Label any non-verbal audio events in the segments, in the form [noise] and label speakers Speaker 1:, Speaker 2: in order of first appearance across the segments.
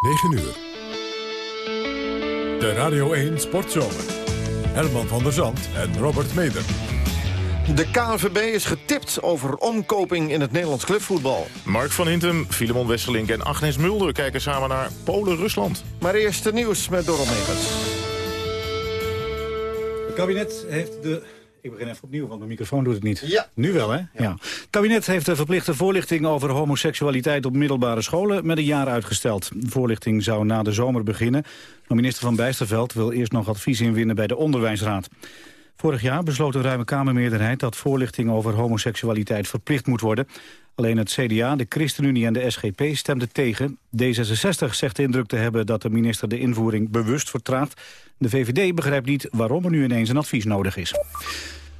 Speaker 1: 9 uur. De Radio 1 Sportzomer. Herman van der Zand en Robert Meder.
Speaker 2: De KNVB is getipt over omkoping in het Nederlands clubvoetbal.
Speaker 3: Mark van Hintem, Filemon Wesselink en Agnes Mulder kijken samen naar Polen-Rusland.
Speaker 2: Maar eerst het nieuws met Dorot Megens.
Speaker 4: Het kabinet heeft de... Ik begin even opnieuw, want mijn microfoon doet het niet.
Speaker 2: Ja.
Speaker 4: Nu wel, hè? Ja. Het kabinet heeft de verplichte voorlichting over homoseksualiteit op middelbare scholen met een jaar uitgesteld. De voorlichting zou na de zomer beginnen. Maar minister Van Bijsterveld wil eerst nog advies inwinnen bij de Onderwijsraad. Vorig jaar besloot een ruime Kamermeerderheid dat voorlichting over homoseksualiteit verplicht moet worden. Alleen het CDA, de ChristenUnie en de SGP stemden tegen. D66 zegt de indruk te hebben dat de minister de invoering bewust vertraagt. De VVD begrijpt niet waarom er nu ineens een advies nodig is.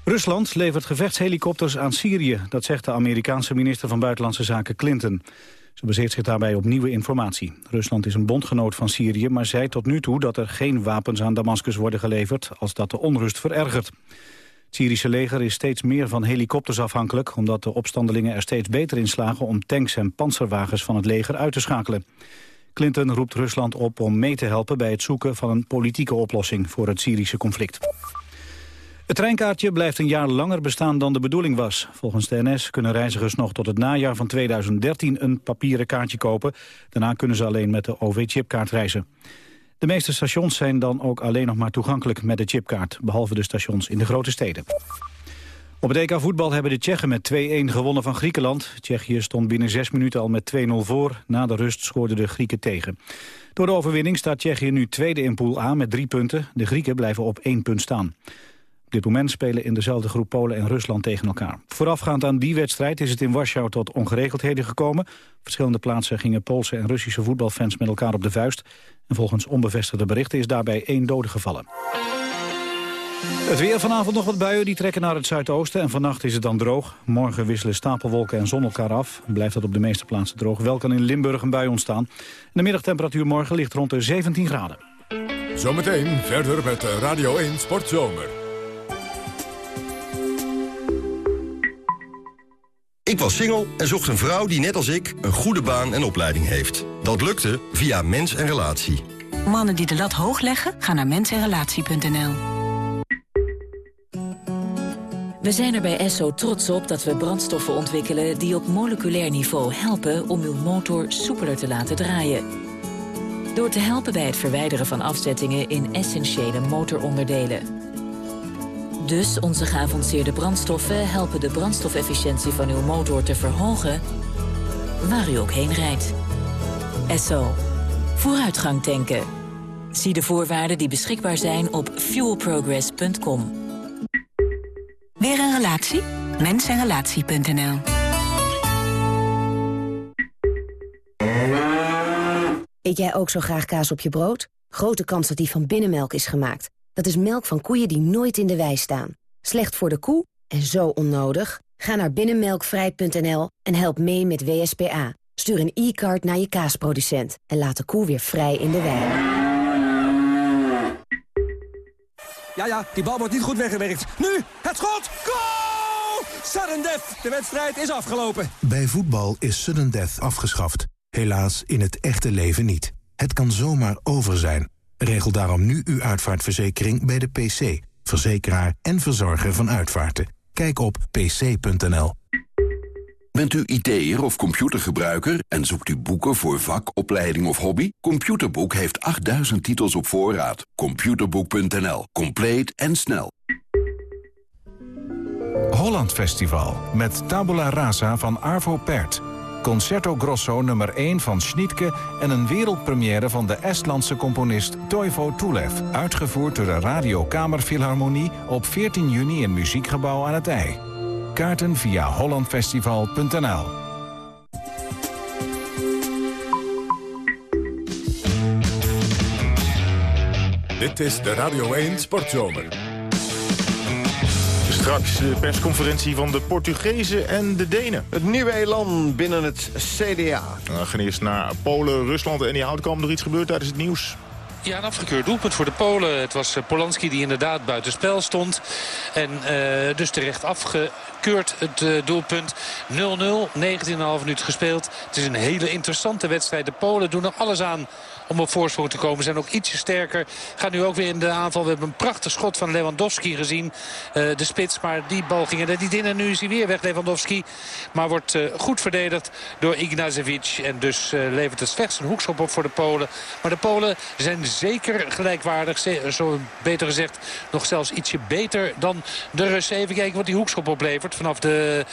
Speaker 4: Rusland levert gevechtshelikopters aan Syrië. Dat zegt de Amerikaanse minister van Buitenlandse Zaken Clinton. Ze baseert zich daarbij op nieuwe informatie. Rusland is een bondgenoot van Syrië, maar zei tot nu toe dat er geen wapens aan Damascus worden geleverd als dat de onrust verergert. Het Syrische leger is steeds meer van helikopters afhankelijk... omdat de opstandelingen er steeds beter in slagen om tanks en panzerwagens van het leger uit te schakelen. Clinton roept Rusland op om mee te helpen bij het zoeken van een politieke oplossing voor het Syrische conflict. Het treinkaartje blijft een jaar langer bestaan dan de bedoeling was. Volgens de NS kunnen reizigers nog tot het najaar van 2013 een papieren kaartje kopen. Daarna kunnen ze alleen met de OV-chipkaart reizen. De meeste stations zijn dan ook alleen nog maar toegankelijk met de chipkaart, behalve de stations in de grote steden. Op het EK voetbal hebben de Tsjechen met 2-1 gewonnen van Griekenland. Tsjechië stond binnen zes minuten al met 2-0 voor. Na de rust scoorden de Grieken tegen. Door de overwinning staat Tsjechië nu tweede in pool A met drie punten. De Grieken blijven op één punt staan. Op dit moment spelen in dezelfde groep Polen en Rusland tegen elkaar. Voorafgaand aan die wedstrijd is het in Warschau tot ongeregeldheden gekomen. Verschillende plaatsen gingen Poolse en Russische voetbalfans met elkaar op de vuist. En volgens onbevestigde berichten is daarbij één dode gevallen. Het weer vanavond nog wat buien, die trekken naar het zuidoosten en vannacht is het dan droog. Morgen wisselen stapelwolken en zon elkaar af. Blijft dat op de meeste plaatsen droog. Wel kan in Limburg een bui ontstaan. De middagtemperatuur morgen ligt rond de 17 graden.
Speaker 1: Zometeen verder met Radio 1 Sportzomer.
Speaker 5: Ik was single en zocht een vrouw die net als ik een goede baan en opleiding heeft. Dat lukte via Mens en Relatie.
Speaker 6: Mannen die de lat hoog leggen, gaan naar mensenrelatie.nl. We zijn er bij Esso trots op dat we brandstoffen ontwikkelen... die op moleculair niveau helpen om uw motor soepeler te laten draaien. Door te helpen bij het verwijderen van afzettingen in essentiële motoronderdelen. Dus onze geavanceerde brandstoffen helpen de brandstofefficiëntie van uw motor te verhogen... waar u ook heen rijdt. Esso. Vooruitgang tanken. Zie de voorwaarden die beschikbaar zijn op fuelprogress.com. Weer een relatie? Mensenrelatie.nl
Speaker 7: Eet jij ook zo graag kaas op je brood? Grote kans dat die van binnenmelk is gemaakt. Dat is melk van koeien die nooit in de wei staan. Slecht voor de koe en zo onnodig? Ga naar binnenmelkvrij.nl en help mee met WSPA. Stuur een e-card naar je kaasproducent en laat de koe weer vrij in de wei.
Speaker 8: Ja, ja, die bal wordt niet goed weggewerkt. Nu, het schot! Goal! Sudden death! De wedstrijd is afgelopen.
Speaker 9: Bij voetbal is sudden death afgeschaft. Helaas in het echte leven niet. Het kan zomaar over zijn. Regel daarom nu uw uitvaartverzekering bij de PC. Verzekeraar en verzorger van uitvaarten. Kijk op pc.nl.
Speaker 10: Bent u IT'er of computergebruiker en zoekt u boeken voor vak, opleiding of hobby? Computerboek heeft 8000 titels op voorraad. Computerboek.nl. Compleet en snel.
Speaker 11: Holland Festival met Tabula Rasa van Arvo Pärt. Concerto Grosso nummer 1 van Schnitke en een wereldpremière van de Estlandse componist Toivo Tulev. Uitgevoerd door de Radio Kamerfilharmonie op 14 juni in Muziekgebouw aan het IJ. Kaarten via hollandfestival.nl
Speaker 1: Dit is de Radio 1 Sportzomer.
Speaker 3: Straks de persconferentie van de Portugezen en de Denen.
Speaker 2: Het nieuwe elan binnen het CDA.
Speaker 3: We gaan eerst naar Polen, Rusland en die Hout. Komen er iets gebeurd tijdens het nieuws?
Speaker 12: Ja, een afgekeurd doelpunt voor de Polen. Het was Polanski die inderdaad buitenspel stond. En uh, dus terecht afgekeurd het uh, doelpunt. 0-0, 19,5 minuten gespeeld. Het is een hele interessante wedstrijd. De Polen doen er alles aan om op voorsprong te komen. Zijn ook ietsje sterker. Gaan nu ook weer in de aanval. We hebben een prachtig schot van Lewandowski gezien. Uh, de spits, maar die bal ging er niet in. En nu is hij weer weg, Lewandowski. Maar wordt uh, goed verdedigd door Ignacevic. En dus uh, levert het slechts een hoekschop op voor de Polen. Maar de Polen zijn zeker gelijkwaardig. Zo beter gezegd nog zelfs ietsje beter dan de Russen. Even kijken wat die hoekschop oplevert vanaf de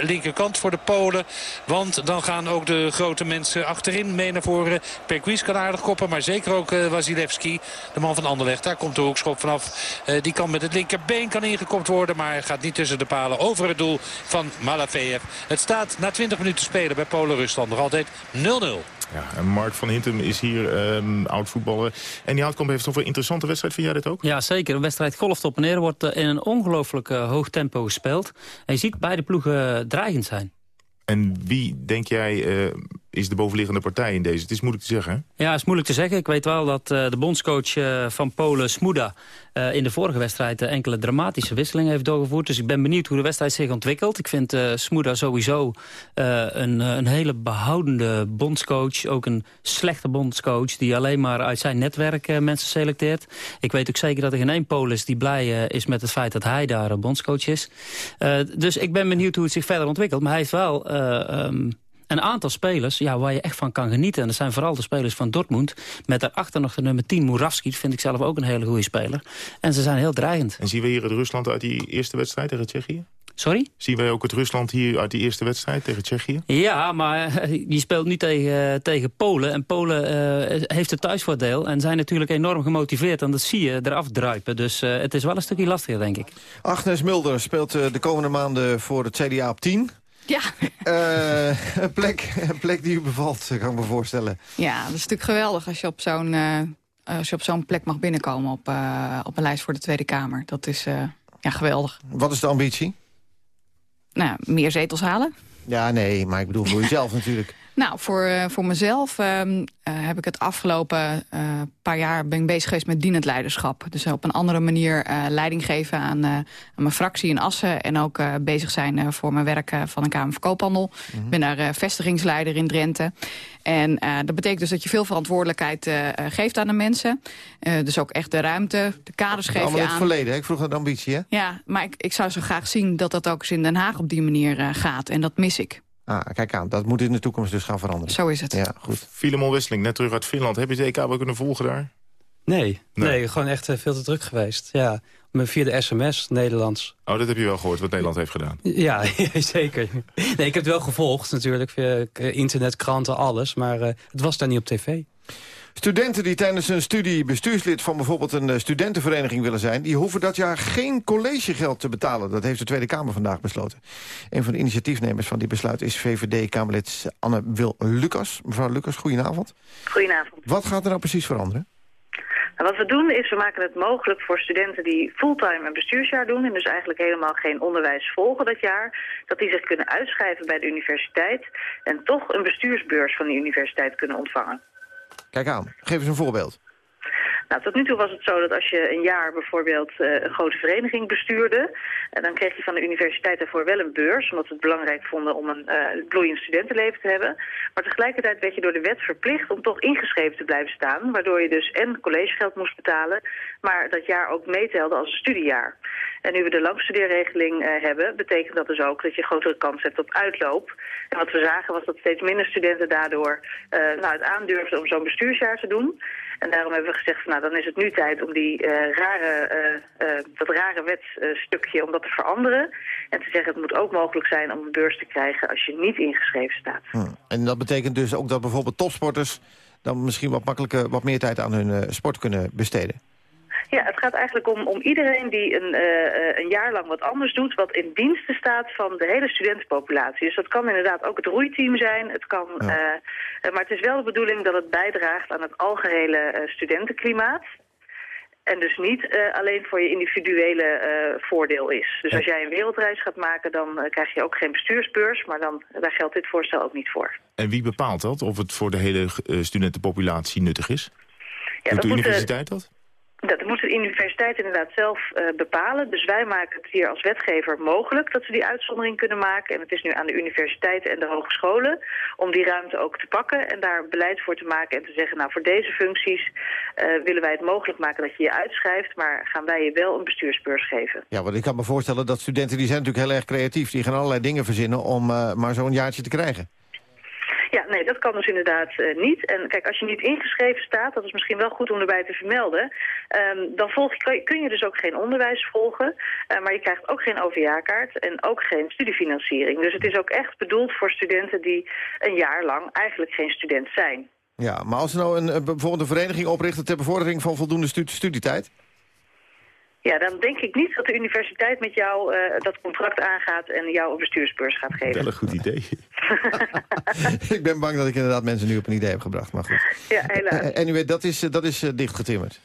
Speaker 12: linkerkant voor de Polen. Want dan gaan ook de grote mensen achterin mee naar voren. Perquis kan aardig koppen. Maar zeker ook uh, Wasilewski, de man van Anderlecht. Daar komt de hoekschop vanaf. Uh, die kan met het linkerbeen kan ingekopt worden. Maar gaat niet tussen de palen over het doel van Malafeev. Het staat na 20 minuten spelen bij Polen-Rusland nog altijd 0-0.
Speaker 3: Ja, en Mark van Hintem is hier um, oud-voetballer. En die Houtkamp heeft toch een interessante wedstrijd. Vind jij dit ook?
Speaker 13: Ja, zeker. Een wedstrijd golft op en neer wordt uh, in een ongelooflijk uh, hoog tempo gespeeld. En je ziet beide ploegen dreigend zijn.
Speaker 3: En wie, denk jij, uh, is de bovenliggende partij in deze? Het is moeilijk te zeggen?
Speaker 13: Ja, het is moeilijk te zeggen. Ik weet wel dat uh, de bondscoach uh, van Polen, Smuda... in de vorige wedstrijd enkele dramatische wisselingen heeft doorgevoerd. Dus ik ben benieuwd hoe de wedstrijd zich ontwikkelt. Ik vind Smuda sowieso een, een hele behoudende bondscoach. Ook een slechte bondscoach die alleen maar uit zijn netwerk mensen selecteert. Ik weet ook zeker dat er geen één Polen is die blij is met het feit dat hij daar bondscoach is. dus ik ben benieuwd hoe het zich verder ontwikkelt. Maar hij heeft wel... Um, een aantal spelers ja, waar je echt van kan genieten. En dat zijn vooral de spelers van Dortmund. Met daarachter nog de nummer 10, Muravski. vind ik zelf ook een hele goede speler. En ze zijn heel dreigend.
Speaker 3: En zien we hier het Rusland uit die eerste wedstrijd tegen Tsjechië?
Speaker 13: Sorry?
Speaker 3: Zien wij ook het Rusland hier uit die eerste wedstrijd tegen Tsjechië?
Speaker 13: Ja, maar je speelt nu tegen, tegen Polen. En Polen uh, heeft het thuisvoordeel. En zijn natuurlijk enorm gemotiveerd. En dat zie je eraf druipen. Dus uh, het is wel een stukje lastiger, denk ik.
Speaker 2: Agnes Mulder speelt uh, de komende maanden voor het CDA op 10.
Speaker 14: Ja.
Speaker 2: Uh, een, plek, een plek die u bevalt, kan ik me voorstellen.
Speaker 14: Ja, dat is natuurlijk geweldig als je op zo'n uh, als je op zo'n plek mag binnenkomen op, uh, op een lijst voor de Tweede Kamer. Dat is ja, geweldig.
Speaker 2: Wat is de ambitie?
Speaker 14: Nou, meer zetels halen.
Speaker 2: Ja, nee, maar ik bedoel voor jezelf [laughs] natuurlijk.
Speaker 14: Nou, voor, uh, voor mezelf uh, uh, heb ik het afgelopen paar jaar ben ik bezig geweest met dienend leiderschap. Dus op een andere manier leiding geven aan, aan, mijn fractie in Assen. En ook bezig zijn voor mijn werk van een Kamer van Koophandel. Ik mm -hmm. ben daar vestigingsleider in Drenthe. En dat betekent dus dat je veel verantwoordelijkheid geeft aan de mensen. dus ook echt de ruimte, de kaders geef je aan.
Speaker 2: het verleden, hè? ik vroeg naar de ambitie, hè?
Speaker 14: Ja, maar ik, ik zou zo graag zien dat dat ook eens in Den Haag op die manier gaat. En dat mis ik.
Speaker 2: Ah, kijk aan, dat moet in de toekomst dus gaan veranderen.
Speaker 14: Zo is het.
Speaker 2: Ja, goed.
Speaker 3: Filemon Wisseling, net terug uit Finland. Heb je het EK wel kunnen volgen daar?
Speaker 15: Nee, nee, nee gewoon echt veel te druk geweest. Ja, via de sms, Nederlands.
Speaker 3: Oh, dat heb je wel gehoord, wat Nederland heeft gedaan?
Speaker 15: Ja, [laughs] zeker. Nee, ik heb het wel gevolgd natuurlijk, via internet, kranten, alles. Maar uh, het was daar niet op tv.
Speaker 2: Studenten die tijdens hun studie bestuurslid van bijvoorbeeld een eh, studentenvereniging willen zijn... die hoeven dat jaar geen collegegeld te betalen. Dat heeft de Tweede Kamer vandaag besloten. Een van de initiatiefnemers van die besluit is VVD-Kamerlid Anne Wil Lucas. Mevrouw Lucas, goedenavond.
Speaker 16: Goedenavond.
Speaker 2: Wat gaat er nou precies veranderen?
Speaker 16: Nou, wat we doen is, we maken het mogelijk voor studenten die fulltime een bestuursjaar doen... en dus eigenlijk helemaal geen onderwijs volgen dat jaar... dat die zich kunnen uitschrijven bij de universiteit... en toch een bestuursbeurs van die universiteit kunnen ontvangen.
Speaker 2: Kijk aan, geef eens een voorbeeld.
Speaker 16: Nou, tot nu toe was het zo dat als je een jaar bijvoorbeeld uh, een grote vereniging bestuurde... en dan kreeg je van de universiteit daarvoor wel een beurs... omdat we het belangrijk vonden om een uh, bloeiend studentenleven te hebben. Maar tegelijkertijd werd je door de wet verplicht om toch ingeschreven te blijven staan... waardoor je dus en collegegeld moest betalen... maar dat jaar ook meetelde als een studiejaar. En nu we de langstudeerregeling uh, hebben... betekent dat dus ook dat je grotere kans hebt op uitloop. En wat we zagen was dat steeds minder studenten daardoor nou, het aandurfden om zo'n bestuursjaar te doen... En daarom hebben we gezegd, nou, dan is het nu tijd om die, uh, rare, uh, uh, dat rare wetstukje om dat te veranderen. En te zeggen, het moet ook mogelijk zijn om een beurs te krijgen als je niet ingeschreven staat.
Speaker 2: Hmm. En dat betekent dus ook dat bijvoorbeeld topsporters dan misschien wat makkelijker, wat meer tijd aan hun sport kunnen besteden?
Speaker 16: Ja, het gaat eigenlijk om, om iedereen die een, uh, een jaar lang wat anders doet... wat in diensten staat van de hele studentenpopulatie. Dus dat kan inderdaad ook het roeiteam zijn. Het kan, ja. uh, maar het is wel de bedoeling dat het bijdraagt aan het algehele studentenklimaat. En dus niet uh, alleen voor je individuele uh, voordeel is. Dus als jij een wereldreis gaat maken, dan uh, krijg je ook geen bestuursbeurs. Maar dan, daar geldt dit voorstel ook niet voor.
Speaker 3: En wie bepaalt dat? Of het voor de hele studentenpopulatie nuttig is? Doet de
Speaker 16: eh,
Speaker 3: universiteit dat?
Speaker 16: Dat moet de universiteit inderdaad zelf eh, bepalen. Dus wij maken het hier als wetgever mogelijk dat ze die uitzondering kunnen maken. En het is nu aan de universiteiten en de hogescholen om die ruimte ook te pakken en daar beleid voor te maken en te zeggen, nou voor deze functies eh, willen wij het mogelijk maken dat je je uitschrijft, maar gaan wij je wel een bestuursbeurs geven.
Speaker 2: Ja, want ik kan me voorstellen dat studenten die zijn natuurlijk heel erg creatief. Die gaan allerlei dingen verzinnen om eh, maar zo'n jaartje te krijgen.
Speaker 16: Ja, nee, dat kan dus inderdaad eh, niet. En kijk, als je niet ingeschreven staat, dat is misschien wel goed om erbij te vermelden, ehm, dan volg je, kun je dus ook geen onderwijs volgen, eh, maar je krijgt ook geen OVA-kaart en ook geen studiefinanciering. Dus het is ook echt bedoeld voor studenten die een jaar lang eigenlijk geen student zijn.
Speaker 2: Ja, maar als ze nou een, eh, bijvoorbeeld een vereniging oprichten... ter bevordering van voldoende stu- studietijd?
Speaker 16: Ja, dan denk ik niet dat de universiteit met jou eh, dat contract aangaat en jou een bestuursbeurs gaat geven.
Speaker 3: Wel een goed idee. [laughs]
Speaker 2: ik ben bang dat ik inderdaad mensen nu op een idee heb gebracht, maar goed.
Speaker 16: Ja, helaas.
Speaker 2: En anyway, dat is, eh, dat is eh, dichtgetimmerd.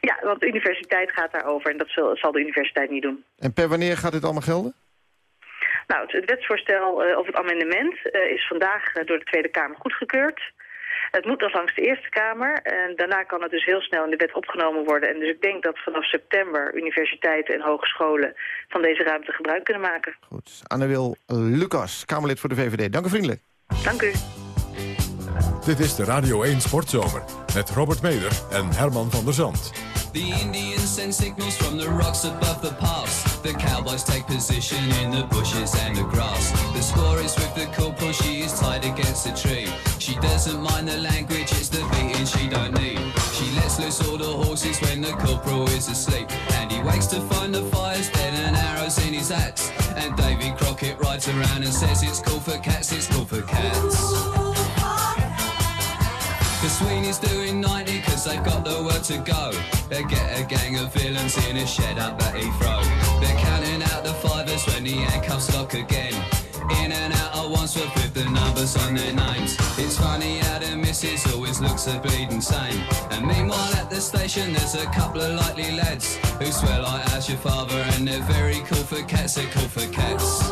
Speaker 16: Ja, want de universiteit gaat daarover en dat zal, zal de universiteit niet doen.
Speaker 2: En per wanneer gaat dit allemaal gelden?
Speaker 16: Nou, het, het wetsvoorstel eh, of het amendement eh, is vandaag eh, door de Tweede Kamer goedgekeurd. Het moet nog langs de Eerste Kamer en daarna kan het dus heel snel in de wet opgenomen worden. En dus ik denk dat vanaf september universiteiten en hogescholen van deze ruimte gebruik kunnen maken.
Speaker 2: Anne-Wil Lucas, Kamerlid voor de VVD. Dank u vriendelijk.
Speaker 16: Dank u.
Speaker 1: Dit is de Radio 1 Sportzomer met Robert Meder en Herman van der Zand.
Speaker 17: The Indians send signals from the rocks above the pass. The cowboys take position in the bushes and the grass. The score is with the corporal, she is tied against a tree. She doesn't mind the language, it's the beating she don't need. She lets loose all the horses when the corporal is asleep. And he wakes to find the fire's dead and arrows in his axe. And Davy Crockett rides around and says it's cool for cats, it's cool for cats. The Sweeney's doing 90 cause they've got word to go. They get a gang of villains in a shed up at Heathrow. They're counting out the fivers when the handcuffs lock again. In and out at Wandsworth with the numbers on their names. It's funny how the missus always looks a bleeding sane. And meanwhile at the station there's a couple of likely lads who swear like as your father and they're very cool for cats, they're cool for cats.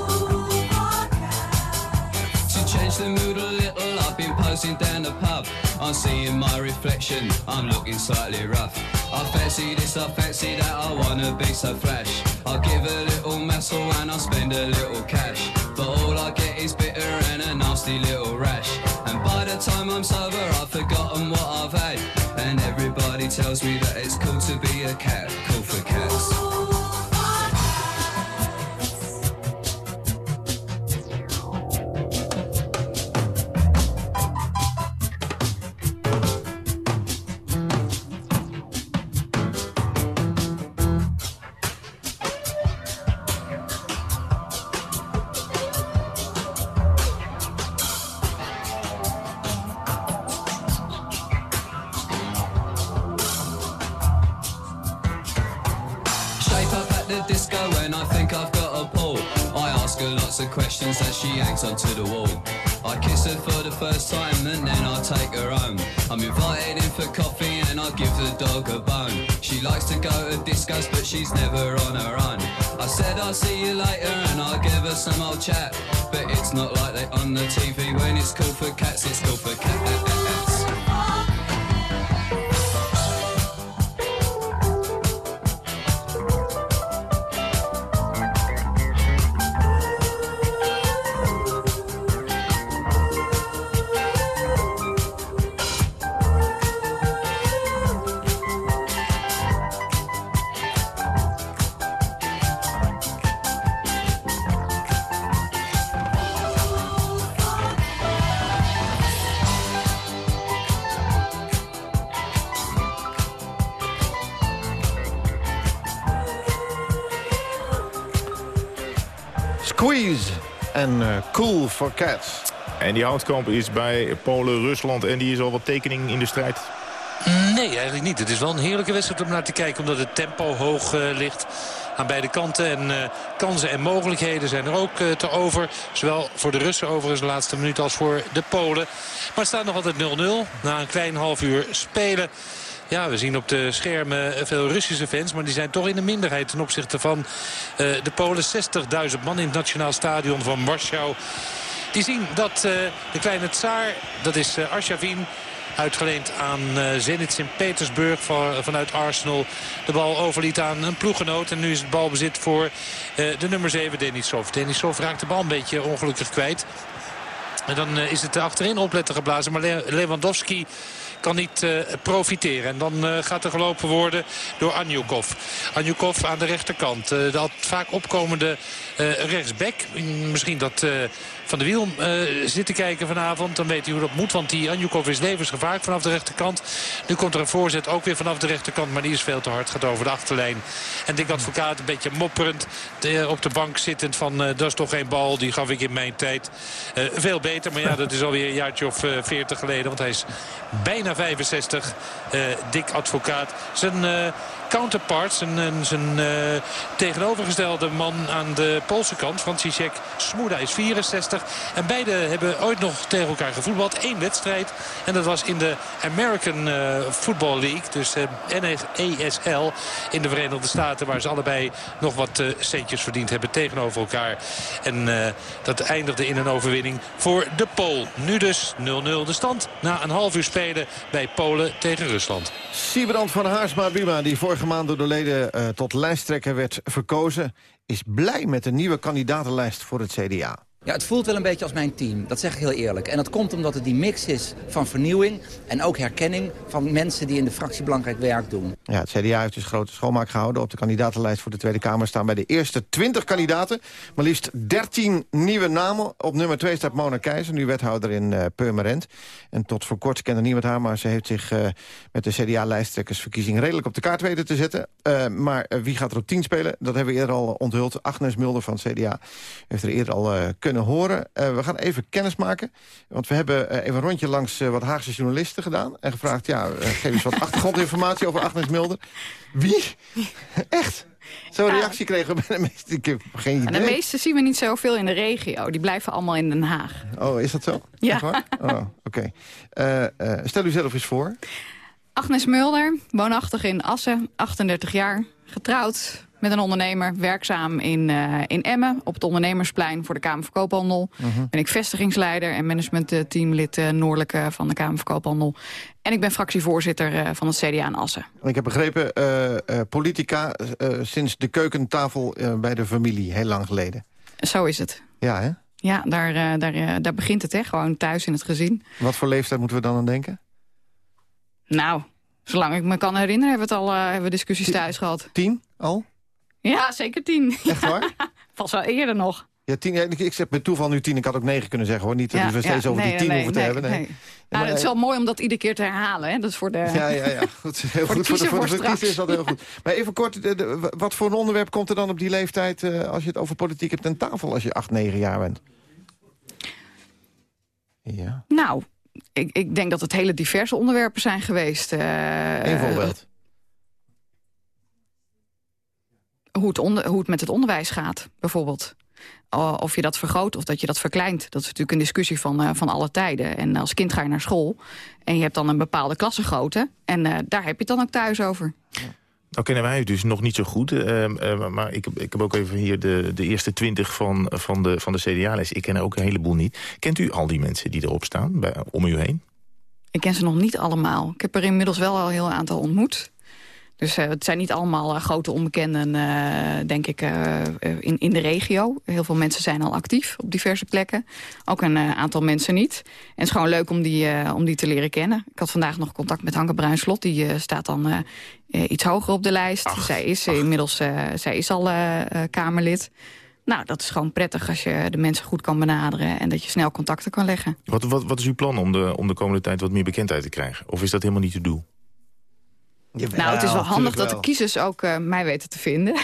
Speaker 17: To change the mood a little, I've been posing down the pub. I'm seeing my reflection, I'm looking slightly rough. I fancy this, I fancy that, I wanna be so flash. I'll give a little muscle and I'll spend a little cash. But all I get is bitter and a nasty little rash. And by the time I'm sober, I've forgotten what I've had. And everybody tells me that it's cool to be a cat, cool for cats. Of questions as she hangs onto the wall. I kiss her for the first time and then I take her home. I'm invited in for coffee and I give the dog a bone. She likes to go to discos but she's never on her own. I said I'll see you later and I'll give her some old chat. But it's not like they on the TV when it's cool for cats, it's cool for cats.
Speaker 2: Cool for Cats.
Speaker 3: En die houtkamp is bij Polen, Rusland en die is al wat tekening in de strijd.
Speaker 12: Nee, eigenlijk niet. Het is wel een heerlijke wedstrijd om naar te kijken... omdat het tempo hoog eh, ligt aan beide kanten. En eh, kansen en mogelijkheden zijn er ook eh, te over. Zowel voor de Russen overigens de laatste minuut als voor de Polen. Maar het staat nog altijd 0-0 na een klein half uur spelen. Ja, we zien op de schermen veel Russische fans. Maar die zijn toch in de minderheid ten opzichte van eh, de Polen. 60.000 man in het Nationaal Stadion van Warschau. Die zien dat eh, de kleine tsaar, dat is uh, Arshavin Uitgeleend aan Zenit Sint-Petersburg vanuit Arsenal. De bal overliet aan een ploeggenoot. En nu is het balbezit voor de nummer 7 Denisov. Denisov raakt de bal een beetje ongelukkig kwijt. En dan is het achterin opletten geblazen. Maar Lewandowski kan niet uh, profiteren. En dan uh, gaat er gelopen worden door Anjukov. Anjukov aan de rechterkant. Uh, dat vaak opkomende rechtsback. Misschien dat van de Wiel uh, zit te kijken vanavond. Dan weet hij hoe dat moet. Want die Anjukov is levensgevaarlijk vanaf de rechterkant. Nu komt er een voorzet ook weer vanaf de rechterkant. Maar die is veel te hard. Gaat over de achterlijn. En Dick Advocaat een beetje mopperend. op de bank zittend van uh, dat is toch geen bal. Die gaf ik in mijn tijd veel beter. Maar ja, dat is alweer een jaartje of 40 geleden. Want hij is bijna 65. Dick Advocaat. Zijn counterpart, zijn, zijn uh, tegenovergestelde man aan de Poolse kant, Franciszek Smuda, is 64. En beide hebben ooit nog tegen elkaar gevoetbald. Eén wedstrijd. En dat was in de American uh, Football League. Dus uh, NESL in de Verenigde Staten. Waar ze allebei nog wat centjes verdiend hebben tegenover elkaar. En dat eindigde in een overwinning voor de Pool. Nu dus 0-0 de stand na een half uur spelen bij Polen tegen Rusland.
Speaker 2: Siebrand van Haarsma-Buma, die vorige maand door de leden tot lijsttrekker werd verkozen... is blij met de nieuwe kandidatenlijst voor het CDA.
Speaker 18: Ja, het voelt wel een beetje als mijn team. Dat zeg ik heel eerlijk. En dat komt omdat het die mix is van vernieuwing... en ook herkenning van mensen die in de fractie belangrijk werk doen.
Speaker 2: Ja, het CDA heeft dus grote schoonmaak gehouden. Op de kandidatenlijst voor de Tweede Kamer staan bij de eerste 20 kandidaten. Maar liefst 13 nieuwe namen. Op nummer 2 staat Mona Keizer, nu wethouder in uh, Purmerend. En tot voor kort kende niemand haar... maar ze heeft zich uh, met de CDA-lijsttrekkersverkiezing... redelijk op de kaart weten te zetten. Uh, maar wie gaat er op 10 spelen? Dat hebben we eerder al onthuld. Agnes Mulder van het CDA heeft er eerder al kunnen horen. Uh, we gaan even kennis maken. Want we hebben uh, even een rondje langs uh, wat Haagse journalisten gedaan. En gevraagd, ja, geef eens wat [laughs] achtergrondinformatie over Agnes Mulder. Wie? [laughs] Echt? Zo'n
Speaker 14: ja.
Speaker 2: reactie kregen we bij de meeste. Ik heb geen idee.
Speaker 14: De meeste zien we niet zoveel in de regio. Die blijven allemaal in Den Haag.
Speaker 2: Oh, is dat zo?
Speaker 14: Ja.
Speaker 2: Oh, oké. Okay. stel u zelf eens voor.
Speaker 14: Agnes Mulder, woonachtig in Assen, 38 jaar, getrouwd, met een ondernemer, werkzaam in, uh, in Emmen... op het ondernemersplein voor de Kamer van Koophandel. Uh -huh. Ben ik vestigingsleider en managementteamlid uh, Noordelijke van de Kamer van Koophandel. En ik ben fractievoorzitter uh, van het CDA in Assen.
Speaker 2: Ik heb begrepen, politica sinds de keukentafel bij de familie, heel lang geleden.
Speaker 14: Zo is het.
Speaker 2: Ja, hè?
Speaker 14: Ja, daar, daar, daar begint het, hè? gewoon thuis in het gezin.
Speaker 2: Wat voor leeftijd moeten we dan aan denken?
Speaker 14: Nou, zolang ik me kan herinneren hebben we, het al, hebben we discussies thuis gehad.
Speaker 2: Tien al?
Speaker 14: Ja, zeker tien.
Speaker 2: Echt waar?
Speaker 14: Pas [laughs] wel eerder nog.
Speaker 2: Ja, tien, ik, ik zeg bij toeval nu tien. Ik had ook negen kunnen zeggen, hoor. Niet dat ja, we steeds ja, over
Speaker 14: nee,
Speaker 2: die tien
Speaker 14: nee,
Speaker 2: hoeven
Speaker 14: nee,
Speaker 2: te hebben. Nee.
Speaker 14: maar, het is wel mooi om dat iedere keer te herhalen. Hè? Dat is voor de,
Speaker 2: ja, ja, ja. Goed, [laughs] heel
Speaker 14: voor
Speaker 2: goed.
Speaker 14: De
Speaker 2: voor de,
Speaker 14: voor
Speaker 2: de kiezer is dat heel goed. Maar even kort, de, de, wat voor een onderwerp komt er dan op die leeftijd... Uh, als je het over politiek hebt ten tafel als je acht, negen jaar bent? Ja.
Speaker 14: Nou, ik, ik denk dat het hele diverse onderwerpen zijn geweest. Uh,
Speaker 2: Eén voorbeeld.
Speaker 14: Hoe het, onder, hoe het met het onderwijs gaat, bijvoorbeeld. Of je dat vergroot of dat je dat verkleint. Dat is natuurlijk een discussie van, uh, van alle tijden. En als kind ga je naar school en je hebt dan een bepaalde klassengrootte. En uh, daar heb je het dan ook thuis over.
Speaker 3: Nou kennen wij het dus nog niet zo goed. Uh, uh, maar ik, ik heb ook even hier de, de eerste twintig van, van de, van de CDA-lijst. Ik ken er ook een heleboel niet. Kent u al die mensen die erop staan bij, om u heen?
Speaker 14: Ik ken ze nog niet allemaal. Ik heb er inmiddels wel al een heel aantal ontmoet. Dus uh, het zijn niet allemaal uh, grote onbekenden, uh, denk ik, in, in de regio. Heel veel mensen zijn al actief op diverse plekken. Ook een aantal mensen niet. En het is gewoon leuk om die, om die te leren kennen. Ik had vandaag nog contact met Hanke Bruinslot. Die staat dan iets hoger op de lijst. Ach, zij is ach. inmiddels zij is al Kamerlid. Nou, dat is gewoon prettig als je de mensen goed kan benaderen... en dat je snel contacten kan leggen.
Speaker 3: Wat, wat, wat is uw plan om de, om de komende tijd wat meer bekendheid te krijgen? Of is dat helemaal niet te doen?
Speaker 14: Jawel, nou, het is wel handig dat de kiezers ook uh, mij weten te vinden.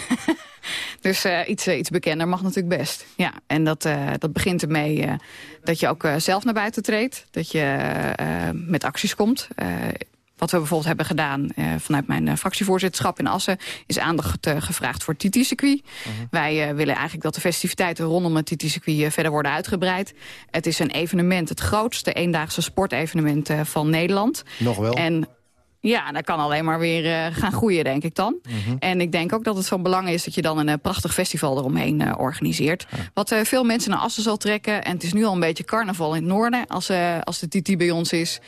Speaker 14: [laughs] dus uh, iets, uh, iets bekender mag natuurlijk best. Ja, en dat, dat begint ermee dat je ook zelf naar buiten treedt. Dat je met acties komt. wat we bijvoorbeeld hebben gedaan vanuit mijn fractievoorzitterschap in Assen... is aandacht gevraagd voor het TT-circuit. -huh. Wij willen eigenlijk dat de festiviteiten rondom het TT-circuit verder worden uitgebreid. Het is een evenement, het grootste eendaagse sportevenement van Nederland.
Speaker 2: Nog wel.
Speaker 14: En ja, dat kan alleen maar weer uh, gaan groeien, denk ik dan.
Speaker 2: Mhm.
Speaker 14: Mm -hmm. En ik denk ook dat het van belang is dat je dan een uh, prachtig festival eromheen uh, organiseert. Ja. Wat veel mensen naar Assen zal trekken. En het is nu al een beetje carnaval in het noorden als, als de TT bij ons is.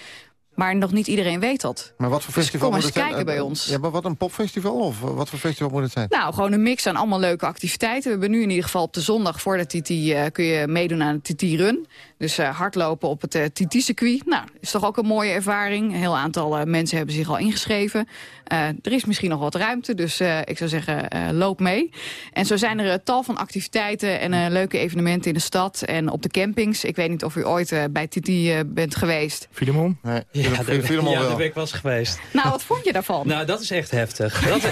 Speaker 14: Maar nog niet iedereen weet dat.
Speaker 2: Maar wat voor
Speaker 14: Dus
Speaker 2: festival
Speaker 14: kom
Speaker 2: moet
Speaker 14: eens
Speaker 2: het zijn?
Speaker 14: kijken bij
Speaker 2: Eh,
Speaker 14: ons.
Speaker 2: Ja, maar wat een popfestival? Of eh, wat voor festival moet het zijn?
Speaker 14: Nou, gewoon een mix aan allemaal leuke activiteiten. We hebben nu in ieder geval op de zondag voor de TT kun je meedoen aan de TT-run. Dus uh, hardlopen op het uh, TT-circuit. Nou, is toch ook een mooie ervaring. Een heel aantal uh, mensen hebben zich al ingeschreven. Uh, er is misschien nog wat ruimte, dus uh, ik zou zeggen, uh, loop mee. En zo zijn er tal van activiteiten en uh, leuke evenementen in de stad en op de campings. Ik weet niet of u ooit uh, bij Titi uh, bent geweest.
Speaker 3: Filemon?
Speaker 15: Nee, ja, daar, ja, daar ben ik wel eens geweest.
Speaker 14: Nou, wat vond je daarvan?
Speaker 15: nou, dat is echt heftig. Dat,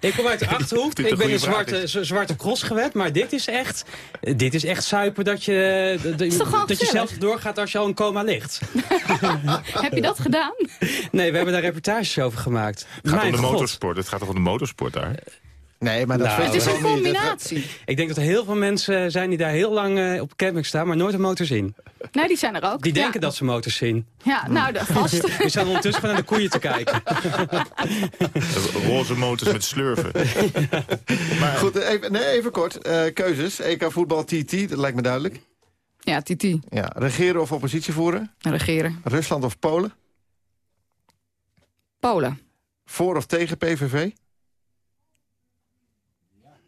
Speaker 15: ik kom uit de Achterhoek, ik ben een zwarte, zwarte cross gewet, maar dit is echt, dit is echt suipen dat je, de, de, dat je zelf doorgaat als je al in coma ligt. [laughs]
Speaker 14: Heb je dat gedaan?
Speaker 15: Nee, we hebben daar reportages over gemaakt.
Speaker 3: Het gaat om de God. motorsport. Het gaat toch om de motorsport daar?
Speaker 2: Nee, maar dat
Speaker 15: nou,
Speaker 14: het is een combinatie. [laughs]
Speaker 15: Ik denk dat er heel veel mensen zijn die daar heel lang uh, op camping staan, maar nooit een motor zien.
Speaker 14: Nee, die zijn er ook.
Speaker 15: Die denken
Speaker 14: ja.
Speaker 15: dat ze motors zien.
Speaker 14: Ja, nou, de [laughs] vast.
Speaker 15: Die staan ondertussen van naar de koeien te kijken.
Speaker 3: Roze motors met slurven.
Speaker 2: maar, Goed, even, nee, even kort. Uh, keuzes. EK voetbal TT, dat lijkt me duidelijk.
Speaker 14: Ja, TT.
Speaker 2: Ja, regeren of oppositie voeren?
Speaker 14: Regeren.
Speaker 2: Rusland of Polen?
Speaker 14: Polen.
Speaker 2: Voor of tegen PVV?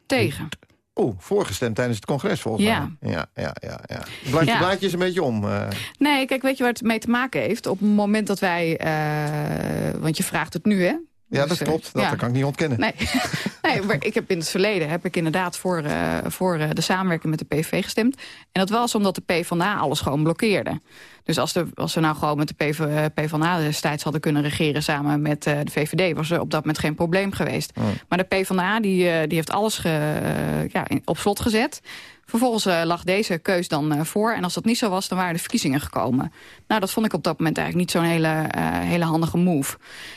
Speaker 14: Tegen.
Speaker 2: Oeh, voorgestemd tijdens het congres volgens
Speaker 14: ja.
Speaker 2: mij. Ja. Ja, ja, ja. Blaad, ja. Blaadje is een beetje om. Uh...
Speaker 14: Nee, kijk, weet je waar het mee te maken heeft? Op het moment dat wij... Uh, want je vraagt het nu, hè?
Speaker 2: Ja, dat dus, klopt. Dat, ja. dat kan ik niet ontkennen.
Speaker 14: Nee, [laughs] nee maar ik heb in het verleden heb ik inderdaad voor, uh, voor uh, de samenwerking met de PVV gestemd. En dat was omdat de PvdA alles gewoon blokkeerde. Dus als, de, als we nou gewoon met de PV, PvdA destijds hadden kunnen regeren samen met uh, de VVD... was er op dat moment geen probleem geweest.
Speaker 2: Oh.
Speaker 14: Maar de PvdA die, die heeft alles ge, ja, op slot gezet... Vervolgens uh, lag deze keus dan uh, voor. En als dat niet zo was, dan waren de verkiezingen gekomen. Nou, dat vond ik op dat moment eigenlijk niet zo'n hele, uh, hele handige move.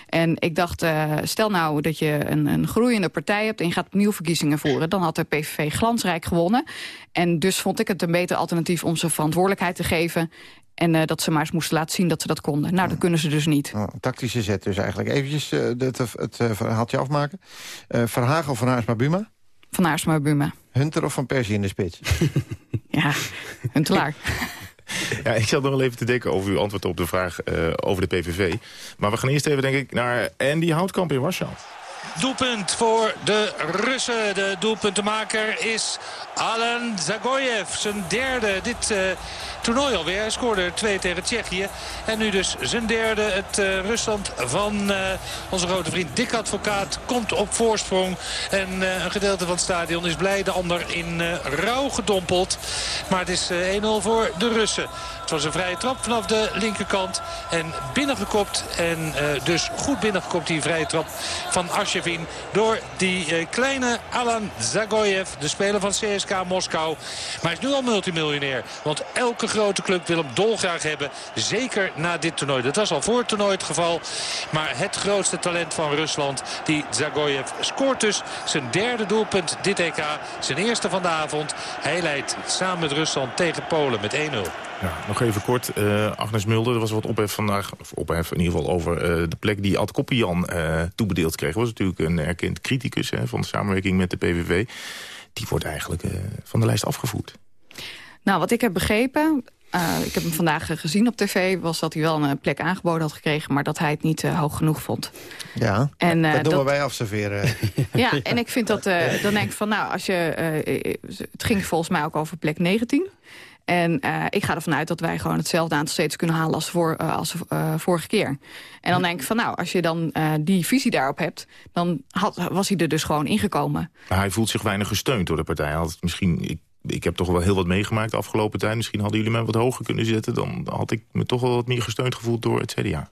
Speaker 14: En ik dacht, stel nou dat je een, een groeiende partij hebt... en je gaat opnieuw verkiezingen voeren. Dan had de PVV glansrijk gewonnen. En dus vond ik het een beter alternatief om ze verantwoordelijkheid te geven... En dat ze maar eens moesten laten zien dat ze dat konden. Nou, dat kunnen ze dus niet.
Speaker 2: Oh, tactische zet dus eigenlijk. Eventjes het, het verhaaltje afmaken. Verhagen of Van Haarsma Buma?
Speaker 14: Van Aarsma Buma.
Speaker 2: Hunter of Van Persie in de spits? [laughs]
Speaker 14: ja, Huntelaar. [laughs]
Speaker 3: Ja, ik zat nog wel even te denken over uw antwoord op de vraag uh, over de PVV. Maar we gaan eerst even, denk ik, naar Andy Houtkamp in Warschau.
Speaker 12: Doelpunt voor de Russen. De doelpuntenmaker is Alan Zagoyev. Zijn derde dit uh, toernooi alweer. Hij scoorde twee tegen Tsjechië. En nu dus zijn derde. Het uh, Rusland van uh, onze grote vriend Dick Advocaat komt op voorsprong. En een gedeelte van het stadion is blij. De ander in rouw gedompeld. Maar het is 1-0 voor de Russen. Het was een vrije trap vanaf de linkerkant. En binnengekopt. En dus goed binnengekopt die vrije trap van Ashevin. Door die kleine Alan Zagoyev. De speler van CSK Moskou. Maar hij is nu al multimiljonair. Want elke grote club wil hem dolgraag hebben. Zeker na dit toernooi. Dat was al voor het toernooi het geval. Maar het grootste talent van Rusland. Die Zagoyev scoort dus zijn derde doelpunt dit EK. Zijn eerste van de avond. Hij leidt samen met Rusland tegen Polen met 1-0.
Speaker 3: Ja, nog even kort. Uh, Agnes Mulder, er was wat ophef vandaag, of ophef in ieder geval over uh, de plek die Ad Koppian uh, toebedeeld kreeg. was natuurlijk een erkend criticus hè, van de samenwerking met de PVV. Die wordt eigenlijk van de lijst afgevoerd.
Speaker 14: Nou, wat ik heb begrepen, uh, ik heb hem vandaag gezien op tv... was dat hij wel een plek aangeboden had gekregen... maar dat hij het niet uh, hoog genoeg vond.
Speaker 2: Ja, en, uh, dat doen dat... we wij afserveren. [laughs]
Speaker 14: ja, en ik vind dat... dan denk ik van, nou, als je... het ging volgens mij ook over plek 19... En uh, ik ga ervan uit dat wij gewoon hetzelfde aantal steeds kunnen halen als, voor, uh, als uh, vorige keer. En dan denk ik van nou, als je dan die visie daarop hebt... dan had, was hij er dus gewoon ingekomen.
Speaker 3: Maar hij voelt zich weinig gesteund door de partij. Hij had misschien, ik, ik heb toch wel heel wat meegemaakt de afgelopen tijd. Misschien hadden jullie mij wat hoger kunnen zetten. Dan had ik me toch wel wat meer gesteund gevoeld door het CDA.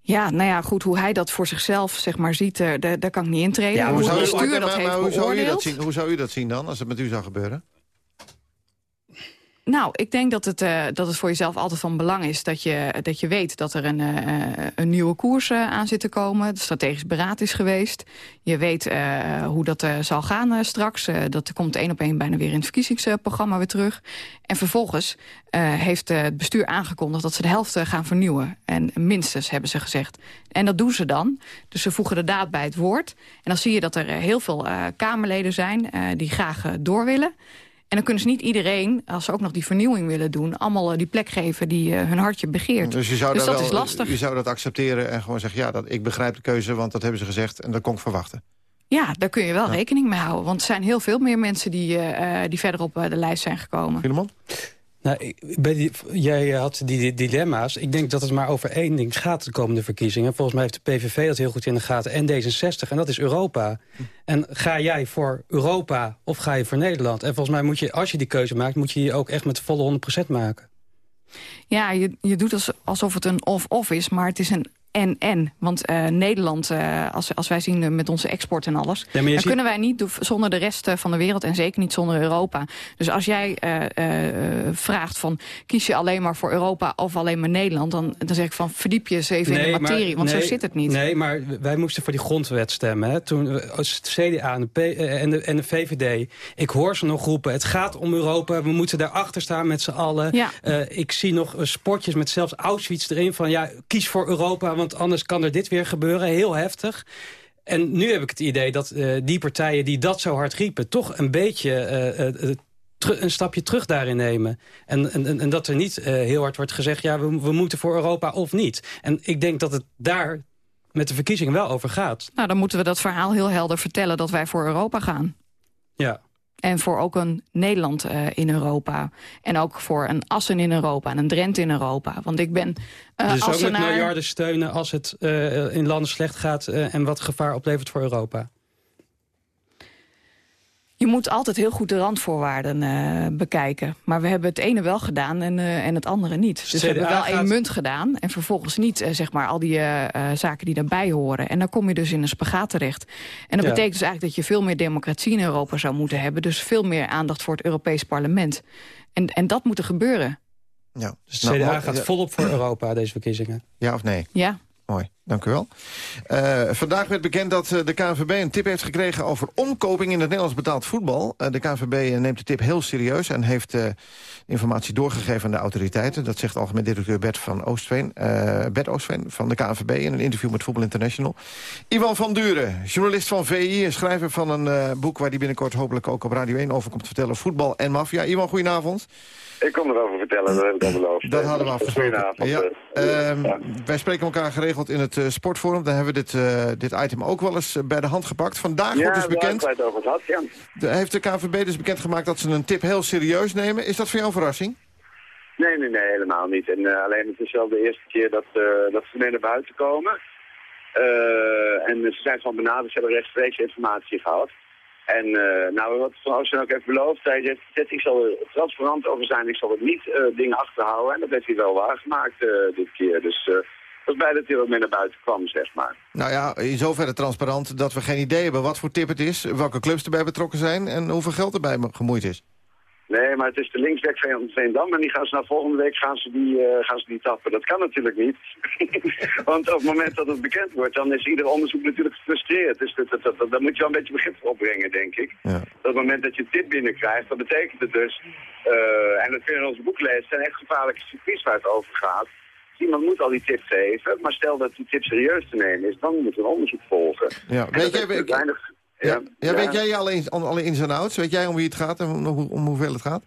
Speaker 14: Ja, nou ja, goed, hoe hij dat voor zichzelf zeg maar ziet, daar, daar kan ik niet intreden.
Speaker 2: Ja, hoe,
Speaker 14: hoe
Speaker 2: zou, maar,
Speaker 14: dat
Speaker 2: maar,
Speaker 14: heeft
Speaker 2: maar, hoe, zou je dat
Speaker 14: beoordeeld.
Speaker 2: zien, hoe zou u dat zien dan, als het met u zou gebeuren?
Speaker 14: Nou, ik denk dat het, uh, dat het voor jezelf altijd van belang is... dat je, dat je weet dat er een, uh, een nieuwe koers aan zit te komen. Het strategisch beraad is geweest. Je weet hoe dat zal gaan straks. dat komt één op één bijna weer in het verkiezingsprogramma weer terug. En vervolgens heeft het bestuur aangekondigd... dat ze de helft gaan vernieuwen. En minstens, hebben ze gezegd. En dat doen ze dan. Dus ze voegen de daad bij het woord. En dan zie je dat er heel veel Kamerleden zijn... die graag door willen... En dan kunnen ze niet iedereen, als ze ook nog die vernieuwing willen doen... allemaal die plek geven die hun hartje begeert.
Speaker 2: Dus, je zou
Speaker 14: dus dat
Speaker 2: wel,
Speaker 14: is lastig.
Speaker 2: Je zou dat accepteren en gewoon zeggen... ja, dat, ik begrijp de keuze, want dat hebben ze gezegd... en dat kon ik verwachten.
Speaker 14: Ja, daar kun je wel rekening mee houden. Want er zijn heel veel meer mensen die, uh, die verder op de lijst zijn gekomen.
Speaker 2: Filemon?
Speaker 15: Nou, jij had die, dilemma's. Ik denk dat het maar over één ding gaat de komende verkiezingen. Volgens mij heeft de PVV dat heel goed in de gaten. En D66, en dat is Europa. En ga jij voor Europa of ga je voor Nederland? En volgens mij moet je, als je die keuze maakt... moet je die ook echt met volle 100% maken.
Speaker 14: Ja, je, je doet alsof het een of-of is, maar het is een en en. Want uh, Nederland, uh, als, als wij zien met onze export en alles... Ja, dan ziet... kunnen wij niet zonder de rest van de wereld... en zeker niet zonder Europa. Dus als jij vraagt van... kies je alleen maar voor Europa of alleen maar Nederland... dan, dan zeg ik van verdiep je eens even nee, in de materie. Maar, want
Speaker 15: nee,
Speaker 14: zo zit het niet.
Speaker 15: Nee, maar wij moesten voor die grondwet stemmen. Hè? Toen als de CDA en de, P, en, de, en de VVD... ik hoor ze nog roepen, het gaat om Europa... we moeten daarachter staan met z'n allen. Ja. ik zie nog sportjes met zelfs Auschwitz erin van... ja, kies voor Europa want anders kan er dit weer gebeuren. Heel heftig. En nu heb ik het idee dat uh, die partijen die dat zo hard riepen... toch een beetje uh, uh, een stapje terug daarin nemen. En, en, en dat er niet heel hard wordt gezegd... ja, we, we moeten voor Europa of niet. En ik denk dat het daar met de verkiezingen wel over gaat.
Speaker 14: Nou, dan moeten we dat verhaal heel helder vertellen... dat wij voor Europa gaan.
Speaker 15: Ja.
Speaker 14: En voor ook een Nederland uh, in Europa. En ook voor een Assen in Europa en een Drenthe in Europa. Want ik ben uh,
Speaker 15: Dus
Speaker 14: Assenaar...
Speaker 15: ook met miljarden steunen als het uh, in landen slecht gaat... en wat gevaar oplevert voor Europa?
Speaker 14: Je moet altijd heel goed de randvoorwaarden uh, bekijken. Maar we hebben het ene wel gedaan en, uh, en het andere niet. Dus, we hebben wel gaat... één munt gedaan en vervolgens niet uh, zeg maar, al die zaken die daarbij horen. En dan kom je dus in een spagaat terecht. En dat ja. betekent dus eigenlijk dat je veel meer democratie in Europa zou moeten hebben. Dus veel meer aandacht voor het Europees parlement. En, en dat moet er gebeuren.
Speaker 2: Ja.
Speaker 15: Dus de CDA nou, gaat volop voor Europa, deze verkiezingen.
Speaker 2: Ja of nee?
Speaker 14: Ja.
Speaker 2: Mooi, dank u wel. Uh, vandaag werd bekend dat uh, de KNVB een tip heeft gekregen over omkoping in het Nederlands betaald voetbal. Uh, de KNVB neemt de tip heel serieus en heeft informatie doorgegeven aan de autoriteiten. Dat zegt algemeen directeur Bert, van Oostveen, Bert Oostveen van de KNVB in een interview met Voetbal International. Ivan van Duren, journalist van VI en schrijver van een boek waar die binnenkort hopelijk ook op Radio 1 over komt vertellen. Voetbal en maffia. Ivan, goedenavond.
Speaker 19: Ik kom erover vertellen, dat heb ik al beloofd.
Speaker 2: Dat hadden we afgesproken. Ja. Uh, ja. Wij spreken elkaar geregeld in het uh, sportforum. Daar hebben we dit, uh, dit item ook wel eens bij de hand gepakt. Vandaag
Speaker 19: ja,
Speaker 2: wordt dus bekend...
Speaker 19: Ja, over gehad, ja.
Speaker 2: De, heeft de KNVB dus bekendgemaakt dat ze een tip heel serieus nemen. Is dat voor jou een verrassing?
Speaker 19: Nee, nee, nee, helemaal niet. En alleen het is wel de eerste keer dat, dat ze mee naar buiten komen. en ze zijn van benaderd, ze hebben rechtstreeks informatie gehad. En uh, nou, wat Van Oosten ook heeft beloofd, hij zegt, ik zal er transparant over zijn, ik zal er niet uh, dingen achterhouden. En dat heeft hij wel waargemaakt uh, dit keer. Dus dat is blij dat hij er mee naar buiten kwam, zeg maar.
Speaker 2: Nou ja, in zoverre transparant dat we geen idee hebben wat voor tip het is, welke clubs erbij betrokken zijn en hoeveel geld erbij gemoeid is.
Speaker 19: Nee, maar het is de linksback van Veendam en die gaan ze na volgende week gaan ze die, uh, gaan ze die tappen. Dat kan natuurlijk niet. [laughs] Want op het moment dat het bekend wordt, dan is ieder onderzoek natuurlijk gefrustreerd. Dus dat, dat, dat, dat, moet je wel een beetje begrip voor opbrengen, denk ik. Ja. Op het moment dat je een tip binnenkrijgt, dat betekent het dus, uh, en dat kun je in ons boek lezen, zijn echt gevaarlijke circuits waar het over gaat. Iemand moet al die tips geven, maar stel dat die tip serieus te nemen is, dan moet er een onderzoek volgen.
Speaker 2: Ja, weet je, ik, weinig... Ja, ja, ja, weet jij alle, alle ins en outs? Weet jij om wie het gaat en om, om hoeveel het gaat?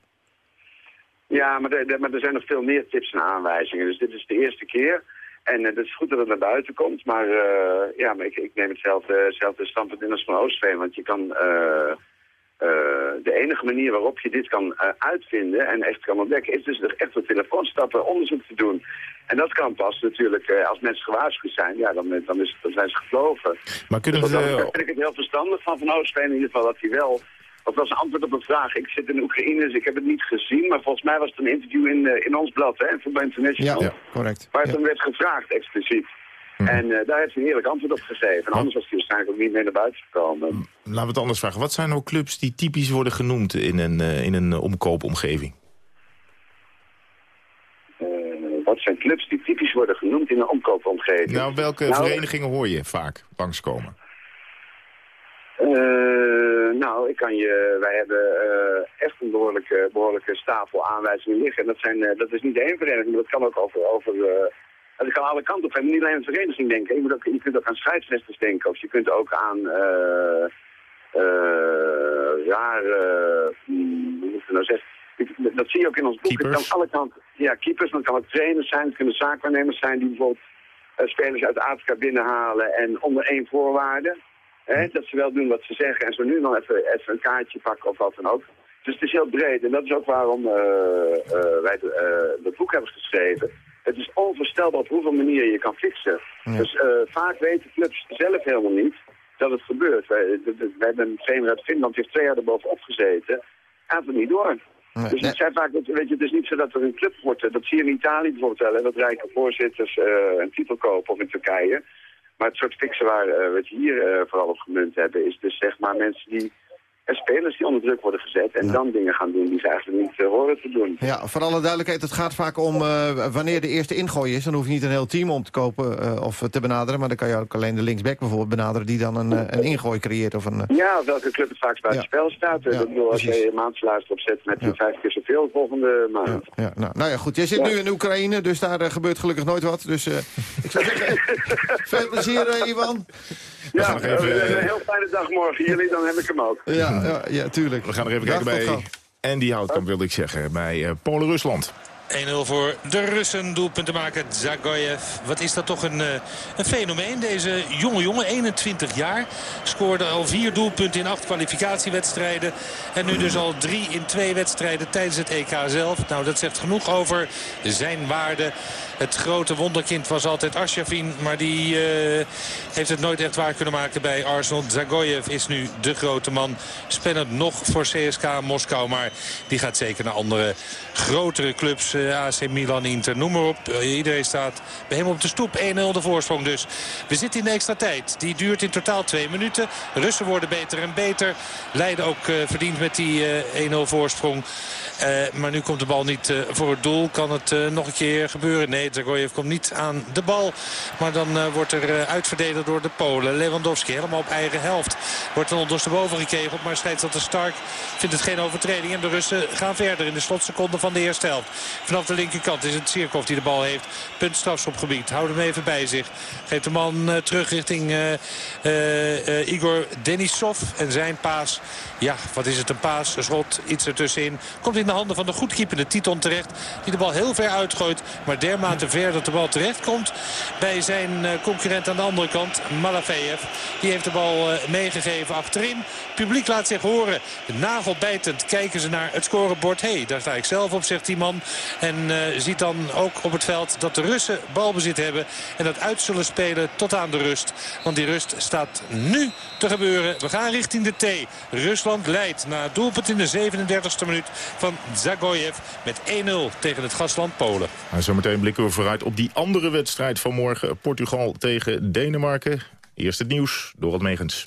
Speaker 19: Ja, maar, de, maar er zijn nog veel meer tips en aanwijzingen. Dus dit is de eerste keer. En uh, het is goed dat het naar buiten komt. Maar, uh, ja, maar ik, ik neem hetzelfde, hetzelfde standpunt in als van Oostveen. Want je kan... Uh, de enige manier waarop je dit kan uitvinden en echt kan ontdekken... is dus echt op telefoon stappen, onderzoek te doen. En dat kan pas natuurlijk, als mensen gewaarschuwd zijn, ja, dan, dan, is, dan zijn ze gevlogen.
Speaker 3: Maar kunnen
Speaker 19: dus
Speaker 3: ze...
Speaker 19: Dan vind ik het heel verstandig van Van Oostveen in ieder geval dat hij wel... Dat was een antwoord op een vraag. Ik zit in Oekraïne, dus ik heb het niet gezien. Maar volgens mij was het een interview in, in ons blad, hè, Voetbal International.
Speaker 2: Ja, ja, correct.
Speaker 19: Waar het
Speaker 2: ja.
Speaker 19: dan werd gevraagd, expliciet. Mm. En uh, daar heeft hij een heerlijk antwoord op gegeven. En anders was hij waarschijnlijk ook niet mee naar buiten gekomen.
Speaker 3: Laten we het anders vragen. Wat zijn nou clubs die typisch worden genoemd in een, uh, in een omkoopomgeving?
Speaker 19: wat zijn clubs die typisch worden genoemd in een omkoopomgeving?
Speaker 3: Nou, welke nou, verenigingen hoor je vaak langskomen?
Speaker 19: Nou, ik kan je, wij hebben echt een behoorlijke, behoorlijke stapel aanwijzingen liggen. En dat, zijn, dat is niet één vereniging, maar dat kan ook over, over dat kan alle kanten op gaan. Niet alleen een vereniging denken, je, moet ook, je kunt ook aan scheidsrechters denken. Of je kunt ook aan rare, moeten nou zeggen. Dat zie je ook in ons boek. Het kan alle kanten. Ja, keepers, dan kan het trainers zijn, het kunnen zaakwaarnemers zijn die bijvoorbeeld uh, spelers uit Afrika binnenhalen en onder één voorwaarde. Hè, dat ze wel doen wat ze zeggen en zo nu nog even, even een kaartje pakken of wat dan ook. Dus het is heel breed en dat is ook waarom uh, uh, wij het boek hebben geschreven. Het is onvoorstelbaar op hoeveel manieren je kan fixen. Dus vaak weten clubs zelf helemaal niet dat het gebeurt. Wij, wij hebben een trainer uit Finland, die heeft twee jaar erbovenop gezeten. Gaat het niet door. dus het zijn vaak, weet je, het is niet zo dat er een club wordt. Dat zie je in Italië bijvoorbeeld wel, dat rijke voorzitters uh, een titel kopen of in Turkije. Maar het soort fixen waar uh, we het hier uh, vooral op gemunt hebben, is dus zeg maar mensen die spelers die onder druk worden gezet en dan dingen gaan doen die ze eigenlijk niet uh, horen te doen.
Speaker 2: Ja, voor alle duidelijkheid, het gaat vaak om uh, wanneer de eerste ingooi is. Dan hoef je niet een heel team om te kopen uh, of te benaderen, maar dan kan je ook alleen de linksback bijvoorbeeld benaderen die dan een, een ingooi creëert. Of een,
Speaker 19: Ja, welke club het vaak buiten ja. spel staat. Ja, ik bedoel, als je opzet met ja. vijf keer zoveel volgende maand.
Speaker 2: Ja, ja, nou, nou ja, goed. Jij zit nu in Oekraïne, dus daar gebeurt gelukkig nooit wat. Dus ik zou zeggen, [laughs] veel plezier, Ivan.
Speaker 19: Ja, even, een heel fijne dag morgen. Jullie, dan heb ik hem ook.
Speaker 2: Ja, ja, ja tuurlijk.
Speaker 3: We gaan er even kijken bij Andy Houtkamp, wilde ik zeggen, bij uh, Polen-Rusland.
Speaker 12: 1-0 voor de Russen. Doelpunt te maken Zagoyev. Wat is dat toch een, een fenomeen. Deze jonge jongen, 21 jaar. Scoorde al vier doelpunten in acht kwalificatiewedstrijden. En nu dus al drie in twee wedstrijden tijdens het EK zelf. Nou, dat zegt genoeg over zijn waarde. Het grote wonderkind was altijd Asjafin. Maar die uh, heeft het nooit echt waar kunnen maken bij Arsenal. Zagoyev is nu de grote man. Spannend nog voor CSK Moskou. Maar die gaat zeker naar andere grotere clubs. Uh, AC Milan, Inter, noem maar op. Uh, iedereen staat bij hem op de stoep. 1-0 de voorsprong dus. We zitten in de extra tijd. Die duurt in totaal twee minuten. Russen worden beter en beter. Leiden ook verdiend met die 1-0 voorsprong. Maar nu komt de bal niet voor het doel. Kan het nog een keer gebeuren? Nee, Zagoyev komt niet aan de bal. Maar dan wordt er uitverdedigd door de Polen. Lewandowski helemaal op eigen helft. Wordt dan ondersteboven gekegeld. Maar scheidsrechter Stark vindt het geen overtreding. En de Russen gaan verder in de slotseconde van de eerste helft. Vanaf de linkerkant is het Sierkov die de bal heeft. Punt strafschopgebied. Houdt hem even bij zich. Geeft de man terug richting Igor Denisov. En zijn paas. Ja, wat is het? Een paas, een schot, iets ertussenin. Komt in de handen van de goedkeepende Titon terecht. Die de bal heel ver uitgooit. Maar dermate ver dat de bal terecht komt bij zijn concurrent aan de andere kant. Malafeyev. Die heeft de bal meegegeven achterin. Publiek laat zich horen. Nagelbijtend kijken ze naar het scorebord. Hé, hey, daar sta ik zelf op, zegt die man. En uh, ziet dan ook op het veld dat de Russen balbezit hebben. En dat uit zullen spelen tot aan de rust. Want die rust staat nu te gebeuren. We gaan richting de T. Rusland leidt na het doelpunt in de 37e minuut van Zagoyev met 1-0 tegen het gastland Polen.
Speaker 3: En zometeen blikken we vooruit op die andere wedstrijd van morgen. Portugal tegen Denemarken. Eerst het nieuws, door het Megens.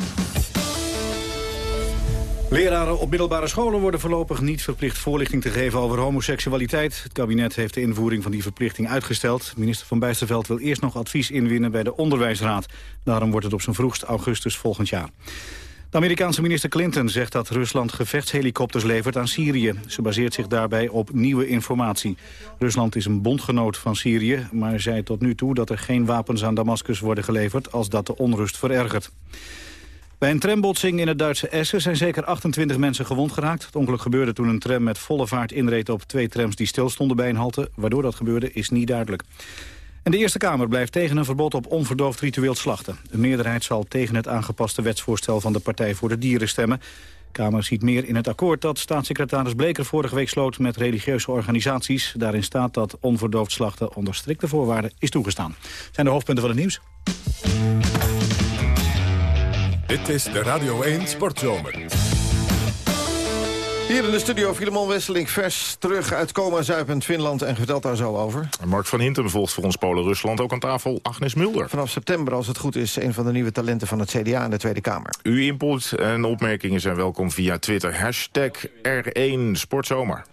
Speaker 4: Leraren op middelbare scholen worden voorlopig niet verplicht voorlichting te geven over homoseksualiteit. Het kabinet heeft de invoering van die verplichting uitgesteld. Minister van Bijsterveld wil eerst nog advies inwinnen bij de Onderwijsraad. Daarom wordt het op zijn vroegst augustus volgend jaar. De Amerikaanse minister Clinton zegt dat Rusland gevechtshelikopters levert aan Syrië. Ze baseert zich daarbij op nieuwe informatie. Rusland is een bondgenoot van Syrië, maar zei tot nu toe dat er geen wapens aan Damascus worden geleverd als dat de onrust verergert. Bij een trambotsing in het Duitse Essen zijn zeker 28 mensen gewond geraakt. Het ongeluk gebeurde toen een tram met volle vaart inreed op twee trams die stilstonden bij een halte. Waardoor dat gebeurde is niet duidelijk. En de Eerste Kamer blijft tegen een verbod op onverdoofd ritueel slachten. De meerderheid zal tegen het aangepaste wetsvoorstel van de Partij voor de Dieren stemmen. De Kamer ziet meer in het akkoord dat staatssecretaris Bleker vorige week sloot met religieuze organisaties. Daarin staat dat onverdoofd slachten onder strikte voorwaarden is toegestaan. Zijn de hoofdpunten van het nieuws.
Speaker 1: Dit is de Radio 1 Sportzomer.
Speaker 2: Hier in de studio Filemon Wesseling, vers terug uit coma zuipend Finland en vertelt daar zo over.
Speaker 3: Mark van Hintem volgt voor ons Polen-Rusland ook aan tafel Agnes Mulder.
Speaker 2: Vanaf september, als het goed is, een van de nieuwe talenten van het CDA in de Tweede Kamer.
Speaker 3: Uw input en opmerkingen zijn welkom via Twitter. Hashtag R1 Sportzomer.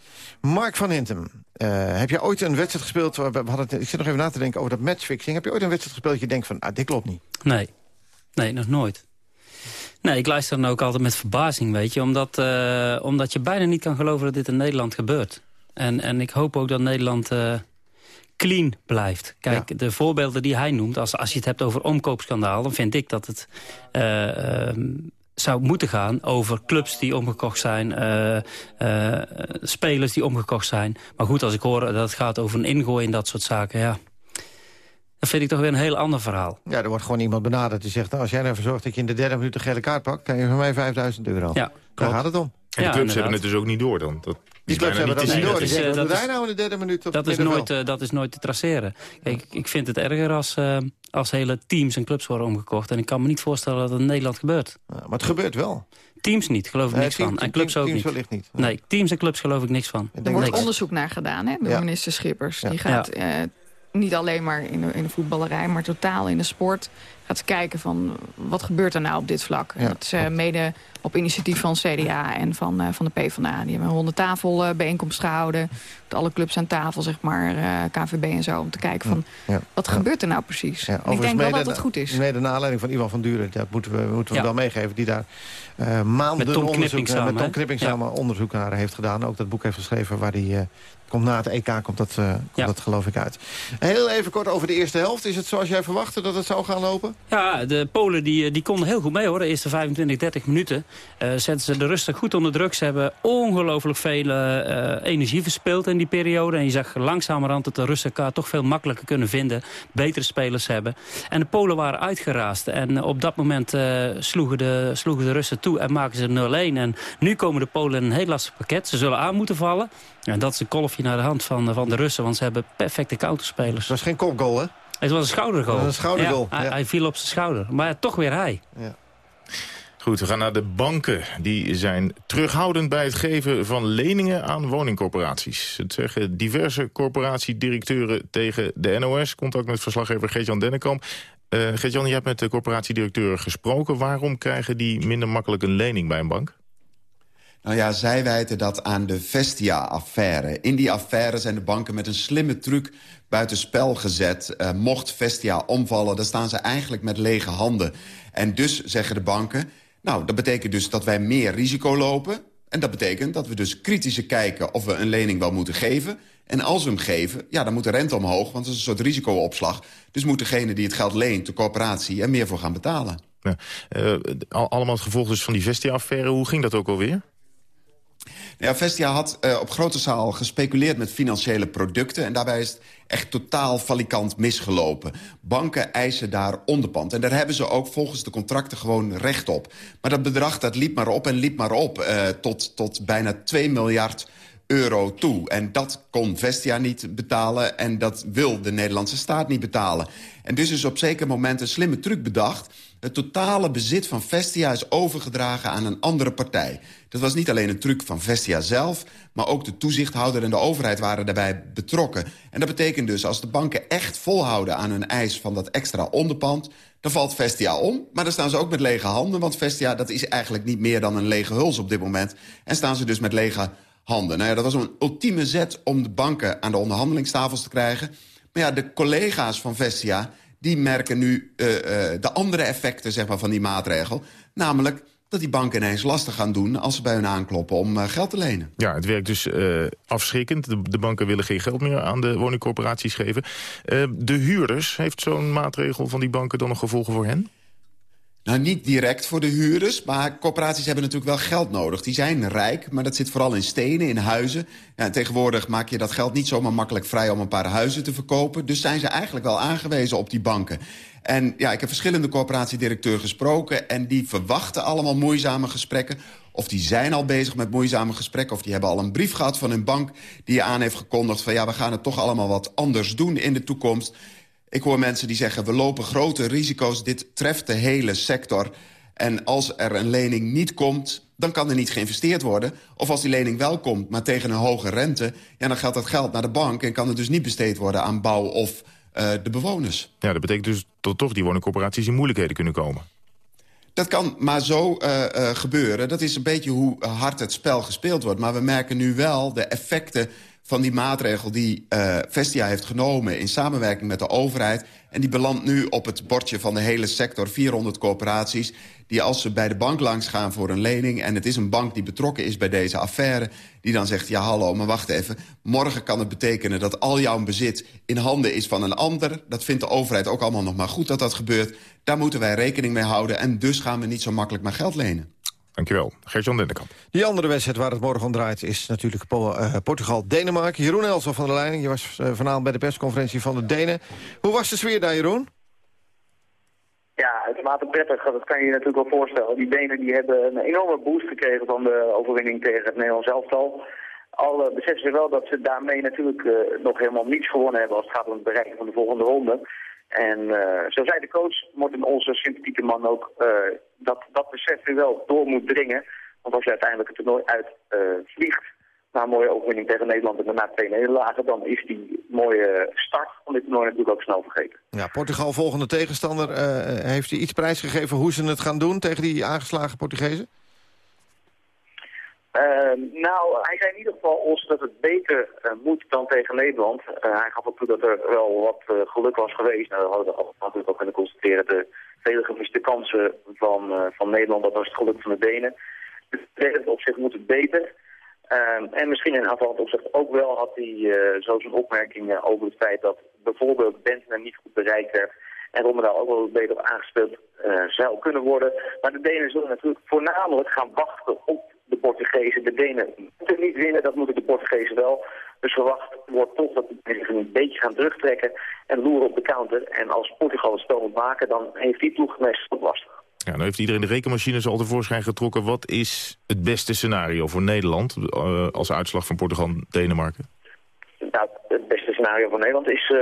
Speaker 2: Mark van Hintem, uh, heb je ooit een wedstrijd gespeeld... We hadden het, ik zit nog even na te denken over dat matchfixing. Heb je ooit een wedstrijd gespeeld dat je denkt van, ah, dit klopt niet?
Speaker 13: Nee, nee, nog nooit. Nee, ik luister dan ook altijd met verbazing, weet je. Omdat, uh, omdat je bijna niet kan geloven dat dit in Nederland gebeurt. En, en ik hoop ook dat Nederland uh, clean blijft. Kijk, ja. de voorbeelden die hij noemt, als, als je het hebt over omkoopschandaal... dan vind ik dat het uh, zou moeten gaan over clubs die omgekocht zijn, spelers die omgekocht zijn. Maar goed, als ik hoor dat het gaat over een ingooi en dat soort zaken, ja... Dan vind ik toch weer een heel ander verhaal.
Speaker 2: Ja, er wordt gewoon iemand benaderd die zegt... Nou, als jij ervoor zorgt dat je in de derde minuut een gele kaart pakt... krijg je van mij 5000 euro. Ja, Daar gaat het om.
Speaker 3: En de clubs hebben het dus ook niet door dan. Dat
Speaker 2: die clubs hebben dat niet door. Die zeggen, wat hij nou in de derde minuut?
Speaker 13: Dat is, nooit, uh, dat is nooit te traceren. Kijk, ik vind het erger als, uh, als hele teams en clubs worden omgekocht. En ik kan me niet voorstellen dat het in Nederland gebeurt.
Speaker 2: Ja, maar het gebeurt wel.
Speaker 13: Teams niet, geloof ik niks van. En clubs ook
Speaker 2: niet. niet.
Speaker 13: Nee, teams en clubs geloof ik niks van.
Speaker 14: Er wordt onderzoek naar gedaan, hè, door ja. minister Schippers. Die gaat... Uh, niet alleen maar in de, in de voetballerij, maar totaal in de sport gaat kijken van wat gebeurt er nou op dit vlak. Ja. Dat is uh, mede op initiatief van CDA en van, uh, van de PvdA. Die hebben een ronde tafel uh, bijeenkomst gehouden. Met alle clubs aan tafel, zeg maar, KVB en zo. Om te kijken van, ja. wat gebeurt er nou precies? ik denk wel dat het goed is.
Speaker 2: Mede naar aanleiding van Ivan van Duren, dat moeten we, moeten we wel meegeven. Die daar maanden
Speaker 13: met Tom
Speaker 2: onderzoek,
Speaker 13: samen,
Speaker 2: met Tom Knipping samen onderzoek naar heeft gedaan. Ook dat boek heeft geschreven waar hij Komt na het EK, komt dat, uh, komt ja. dat geloof ik uit. Heel even kort over de eerste helft. Is het zoals jij verwachtte dat het zou gaan lopen?
Speaker 13: Ja, de Polen die, eh, die konden heel goed mee hoor. De eerste 25, 30 minuten uh, zetten ze de rustig goed onder druk. Ze hebben ongelooflijk veel uh, energie verspeeld in die periode. En je zag langzamerhand dat de Russen elkaar toch veel makkelijker kunnen vinden. Betere spelers hebben. En de Polen waren uitgeraasd. En op dat moment sloegen, de, sloegen de Russen toe en maken ze 0-1. En nu komen de Polen in een heel lastig pakket. Ze zullen aan moeten vallen. En dat is een kolfje naar de hand van, van de Russen. Want ze hebben perfecte counterspelers. Dat
Speaker 2: was geen kopgoal, hè?
Speaker 13: Het was een schoudergoal.
Speaker 2: Een schoudergoal.
Speaker 13: Ja, hij, hij, viel op zijn schouder. Maar toch weer hij. Ja.
Speaker 3: Goed, we gaan naar de banken. Die zijn terughoudend bij het geven van leningen aan woningcorporaties. Het zeggen diverse corporatiedirecteuren tegen de NOS. Contact met verslaggever Geert-Jan Dennekamp. Uh, je hebt met de corporatiedirecteuren gesproken. Waarom krijgen die minder makkelijk een lening bij een bank?
Speaker 20: Nou ja, zij wijten dat aan de Vestia-affaire. In die affaire zijn de banken met een slimme truc buitenspel gezet. Uh, mocht Vestia omvallen, dan staan ze eigenlijk met lege handen. En dus zeggen de banken... nou, dat betekent dus dat wij meer risico lopen... En dat betekent dat we dus kritischer kijken of we een lening wel moeten geven. En als we hem geven, ja, dan moet de rente omhoog, want dat is een soort risicoopslag. Dus moet degene die het geld leent, de corporatie, er meer voor gaan betalen. Ja,
Speaker 3: uh, allemaal het gevolg dus van die Vestia-affaire. Hoe ging dat ook alweer?
Speaker 20: Ja, Vestia had uh, op grote zaal gespeculeerd met financiële producten... en daarbij is het echt totaal valikant misgelopen. Banken eisen daar onderpand. En daar hebben ze ook volgens de contracten gewoon recht op. Maar dat bedrag dat liep maar op en liep maar op... Uh, tot, tot bijna 2 miljard euro toe. En dat kon Vestia niet betalen en dat wil de Nederlandse staat niet betalen. En dus is op zeker moment een slimme truc bedacht... Het totale bezit van Vestia is overgedragen aan een andere partij. Dat was niet alleen een truc van Vestia zelf... maar ook de toezichthouder en de overheid waren daarbij betrokken. En dat betekent dus als de banken echt volhouden aan hun eis... van dat extra onderpand, dan valt Vestia om. Maar dan staan ze ook met lege handen... want Vestia dat is eigenlijk niet meer dan een lege huls op dit moment. En staan ze dus met lege handen. Nou ja, dat was een ultieme zet om de banken aan de onderhandelingstafels te krijgen. Maar ja, de collega's van Vestia die merken nu uh, uh, de andere effecten zeg maar, van die maatregel. Namelijk dat die banken ineens lastig gaan doen als ze bij hun aankloppen om uh, geld te lenen.
Speaker 3: Ja, het werkt dus afschrikkend. De, de, banken willen geen geld meer aan de woningcorporaties geven. de huurders, heeft zo'n maatregel van die banken dan nog gevolgen voor hen?
Speaker 20: Nou, niet direct voor de huurders, maar corporaties hebben natuurlijk wel geld nodig. Die zijn rijk, maar dat zit vooral in stenen, in huizen. Ja, en tegenwoordig maak je dat geld niet zomaar makkelijk vrij om een paar huizen te verkopen. Dus zijn ze eigenlijk wel aangewezen op die banken. En ja, ik heb verschillende corporatiedirecteuren gesproken... en die verwachten allemaal moeizame gesprekken. Of die zijn al bezig met moeizame gesprekken... of die hebben al een brief gehad van hun bank die aan heeft gekondigd... van ja, we gaan het toch allemaal wat anders doen in de toekomst... Ik hoor mensen die zeggen, we lopen grote risico's. Dit treft de hele sector. En als er een lening niet komt, dan kan er niet geïnvesteerd worden. Of als die lening wel komt, maar tegen een hoge rente... Ja, dan gaat dat geld naar de bank en kan het dus niet besteed worden aan bouw of uh, de bewoners.
Speaker 3: Ja, dat betekent dus dat toch die woningcorporaties in moeilijkheden kunnen komen.
Speaker 20: Dat kan maar zo uh, uh, gebeuren. Dat is een beetje hoe hard het spel gespeeld wordt. Maar we merken nu wel de effecten van die maatregel die uh, Vestia heeft genomen... in samenwerking met de overheid. En die belandt nu op het bordje van de hele sector. 400 corporaties die als ze bij de bank langs gaan voor een lening... en het is een bank die betrokken is bij deze affaire... die dan zegt, ja hallo, maar wacht even. Morgen kan het betekenen dat al jouw bezit in handen is van een ander. Dat vindt de overheid ook allemaal nog maar goed dat dat gebeurt. Daar moeten wij rekening mee houden. En dus gaan we niet zo makkelijk maar geld lenen.
Speaker 3: Dankjewel. Gert-Jan Dennekamp.
Speaker 2: Die andere wedstrijd waar het morgen om draait is natuurlijk uh, Portugal-Denemarken. Jeroen Elso van de leiding. Je was uh, vanavond bij de persconferentie van de Denen. Hoe was de sfeer daar, Jeroen?
Speaker 21: Ja, uitermate prettig. Dat kan je je natuurlijk wel voorstellen. Die Denen die hebben een enorme boost gekregen van de overwinning tegen het Nederlands elftal. Al uh, beseffen ze wel dat ze daarmee natuurlijk nog helemaal niets gewonnen hebben als het gaat om het bereiken van de volgende ronde. En uh, zo zei de coach, Morten onze sympathieke man ook, uh, dat dat besef nu wel door moet dringen. Want als je uiteindelijk het toernooi uit uh, vliegt, na een mooie overwinning tegen Nederland en daarna twee nederlagen, dan is die mooie start van dit toernooi natuurlijk ook snel vergeten.
Speaker 2: Ja, Portugal, volgende tegenstander, heeft hij iets prijsgegeven hoe ze het gaan doen tegen die aangeslagen Portugezen?
Speaker 21: Uh, nou, hij zei in ieder geval ons dat het beter uh, moet dan tegen Nederland. Uh, hij gaf ook toe dat er wel wat uh, geluk was geweest. Nou, we hadden we natuurlijk ook kunnen constateren. De vele gemiste kansen van, van Nederland, dat was het geluk van de Denen. Dus in op zich moet het beter. Ehm, en misschien in aanvallend opzicht ook wel had hij zo zijn opmerkingen over het feit dat bijvoorbeeld Bentner niet goed bereikt werd. En Rommedaal ook wel beter op aangespeeld zou kunnen worden. Maar de Denen zullen natuurlijk voornamelijk gaan wachten op de Portugezen. De Denen moeten niet winnen, dat moeten de Portugezen wel. Dus verwacht wordt toch dat de Denen een beetje gaan terugtrekken en loeren op de counter. En als Portugal het spel moet maken, dan heeft die ploeg meestal lastig.
Speaker 3: Ja, nu heeft iedereen de rekenmachines al tevoorschijn getrokken. Wat is het beste scenario voor Nederland uh, als uitslag van Portugal-Denemarken?
Speaker 21: Nou, het beste scenario voor Nederland is uh,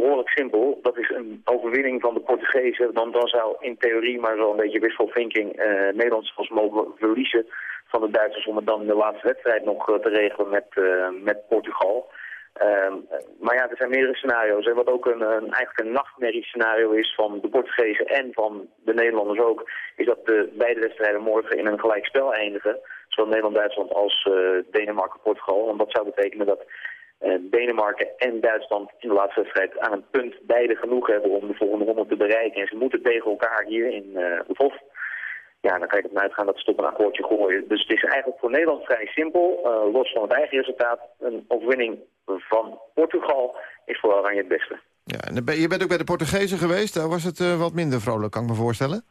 Speaker 21: behoorlijk simpel. Dat is een overwinning van de Portugezen. Dan, dan zou in theorie, maar zo een beetje wishful thinking, uh, Nederland zelfs mogen verliezen van de Duitsers om het dan in de laatste wedstrijd nog uh, te regelen met, uh, met Portugal. Uh, maar ja, er zijn meerdere scenario's. En wat ook een, een, eigenlijk een nachtmerriescenario is van de Portugezen en van de Nederlanders ook, is dat de beide wedstrijden morgen in een gelijk spel eindigen. Zowel Nederland-Duitsland als Denemarken-Portugal. Want dat zou betekenen dat uh, Denemarken en Duitsland in de laatste wedstrijd aan een punt beide genoeg hebben om de volgende ronde te bereiken. En ze moeten tegen elkaar hier in uh, Hof. Ja, dan kan je ervan uitgaan dat ze toch een akkoordje gooien. Dus het is eigenlijk voor Nederland vrij simpel. Uh, los van het eigen resultaat, een overwinning van Portugal is voor Oranje het beste.
Speaker 2: Ja, en je bent ook bij de Portugezen geweest. Daar was het wat minder vrolijk, kan ik me voorstellen.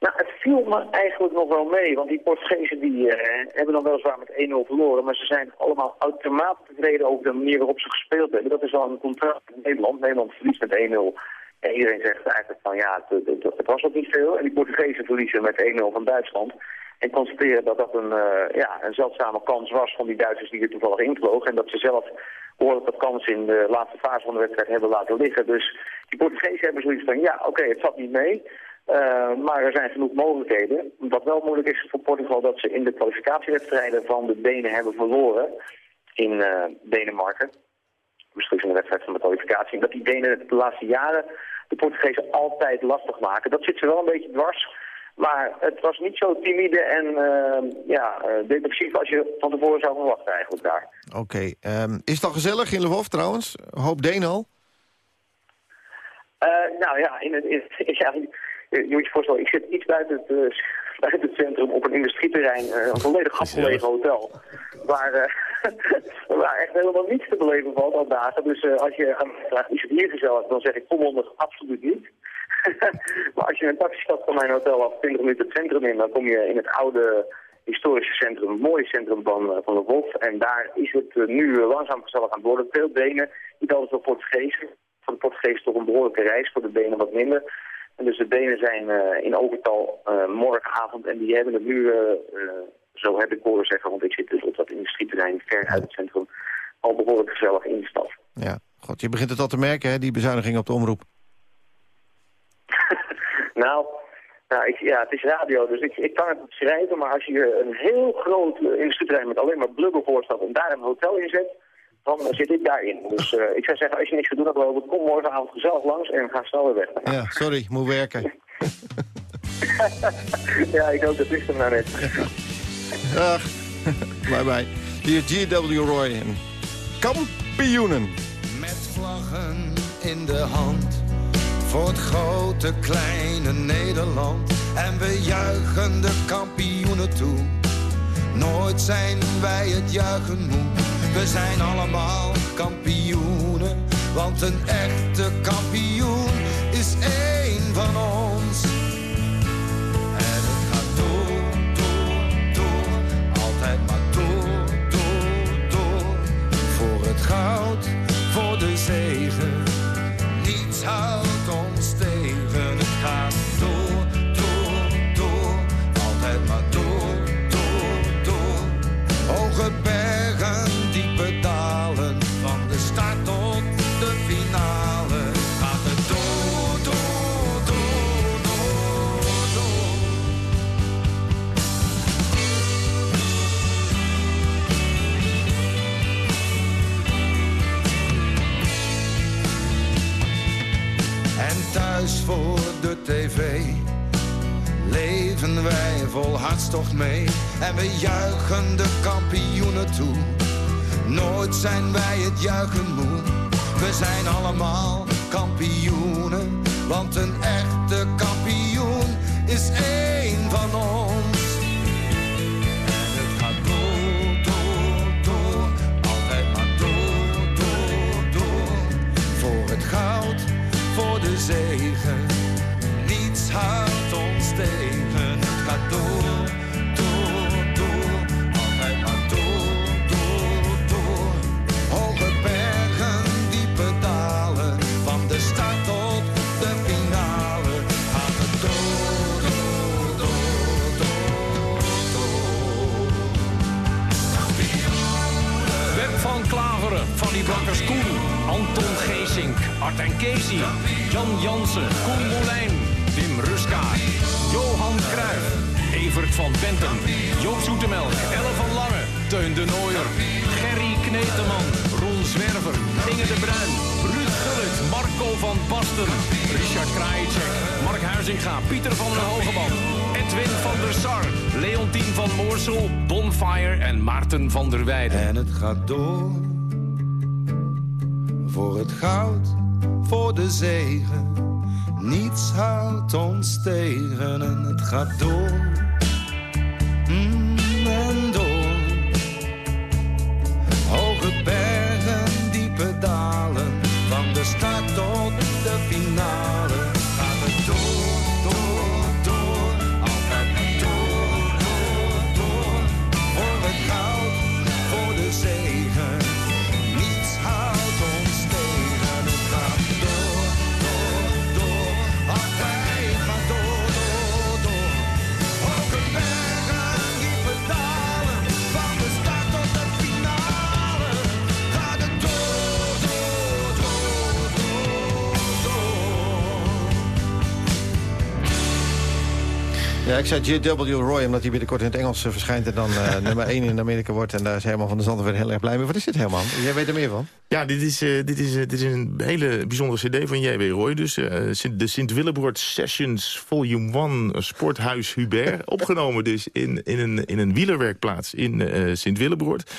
Speaker 21: Nou, het viel me eigenlijk nog wel mee, want die Portugezen die, uh, hebben dan weliswaar met 1-0 verloren, maar ze zijn allemaal uitermate tevreden over de manier waarop ze gespeeld hebben. Dat is wel een contrast in Nederland. Nederland verliest met 1-0. En iedereen zegt eigenlijk van ja, het, het, het, was ook niet veel. En die Portugezen verliezen met 1-0 van Duitsland. En constateren dat dat een, uh, ja, een zeldzame kans was van die Duitsers die er toevallig invlogen. En dat ze zelf behoorlijk dat kans in de laatste fase van de wedstrijd hebben laten liggen. Dus die Portugezen hebben zoiets van ja, oké, het zat niet mee. Uh, maar er zijn genoeg mogelijkheden. Wat wel moeilijk is voor Portugal dat ze in de kwalificatiewedstrijden van de Denen hebben verloren in uh, Denemarken. Beslissende wedstrijd van de kwalificatie. En dat die Denen de laatste jaren de Portugezen altijd lastig maken. Dat zit ze wel een beetje dwars. Maar het was niet zo timide en uh, ja, depressief als je van tevoren zou verwachten eigenlijk daar.
Speaker 2: Oké. Okay, um, is het al gezellig in Lvov trouwens? Hoop Denen al?
Speaker 21: nou ja, in het, in, [laughs] ja, je moet je voorstellen, ik zit iets buiten het, uh, [laughs] buiten het centrum op een industrieterrein, uh, een volledig afgelegen hotel. Waar, uh, [laughs] waar echt helemaal niets te beleven valt al dagen. Dus als je aan me vraagt, is het hier gezellig, dan zeg ik kom onder absoluut niet. [laughs] maar als je een taxi stapt van mijn hotel af 20 minuten het centrum in, dan kom je in het oude historische centrum, het mooie centrum van, van de Wolf. En daar is het nu langzaam gezellig aan het worden. Veel benen, niet altijd voor Portugees. Voor de Portugees toch een behoorlijke reis, voor de benen wat minder. En dus de benen zijn uh, in overtal uh, morgenavond en die hebben het nu, uh, zo heb ik horen zeggen, want ik zit dus op dat industrieterrein ver uit het centrum, al behoorlijk gezellig in de stad.
Speaker 2: Ja, god, je begint het al te merken, hè, die bezuiniging op de omroep. [laughs]
Speaker 21: nou, nou ik, ja, het is radio, dus ik, ik kan het schrijven, maar als je een heel groot industrieterrein met alleen maar blubber voorstelt en daar een hotel in zet, dan zit ik daarin. Dus uh, ik zou zeggen, als je niks te doen hebt, Robert, kom morgenavond gezellig langs en ga snel weer weg.
Speaker 2: Ja, sorry, moet werken. [laughs]
Speaker 21: ja, ik hoop dat is hem nou net.
Speaker 2: Dag. bye bye. Hier G.W. Roy en kampioenen.
Speaker 22: Met vlaggen in de hand voor het grote kleine Nederland. En we juichen de kampioenen toe. Nooit zijn wij het juichen moe. We zijn allemaal kampioenen. Want een echte kampioen is één van ons. En het gaat door, door, door. Altijd maar door, door, door. Voor het goud, voor de zegen. Niets houdt ons tegen. Wij vol hartstocht mee. En we juichen de kampioenen toe. Nooit zijn wij het juichen moe. We zijn allemaal kampioenen. Want een echte kampioen is één van ons. En het gaat door, door, door. Altijd maar door, door, door. Voor het goud, voor de zegen. Niets houdt ons tegen.
Speaker 23: Geesink, Art en Casey, Jan Jansen, Koen Molijn, Wim Ruska, Johan Cruijff, Evert van Bentum, Joop Zoetemelk, Elle van Lange, Teun de Nooier, Gerry Kneteman, Ron Zwerver, Inge de Bruin, Ruud Gullit, Marco van Basten, Richard Krajicek, Mark Huizinga, Pieter van den Hogeband, Edwin van der Sar, Leontien van Moorsel, Bonfire en Maarten van der Weijden.
Speaker 22: En het gaat door. Voor het goud, voor de zegen. Niets houdt ons tegen en het gaat door.
Speaker 2: Zei J.W. Roy, omdat hij binnenkort in het Engels eh, verschijnt... en dan eh, [laughs] nummer 1 in Amerika wordt. En daar is Herman van der Zanden weer heel erg blij mee. Wat is dit, Herman? Jij weet er meer van?
Speaker 3: Ja, dit is, eh, dit, is, dit is een hele bijzondere cd van J.W. Roy. Dus Sint- de Sint-Willebroord Sessions Volume 1 eh, Sporthuis Hubert. [laughs] opgenomen dus in, in, een, in een wielerwerkplaats in Sint-Willebroord.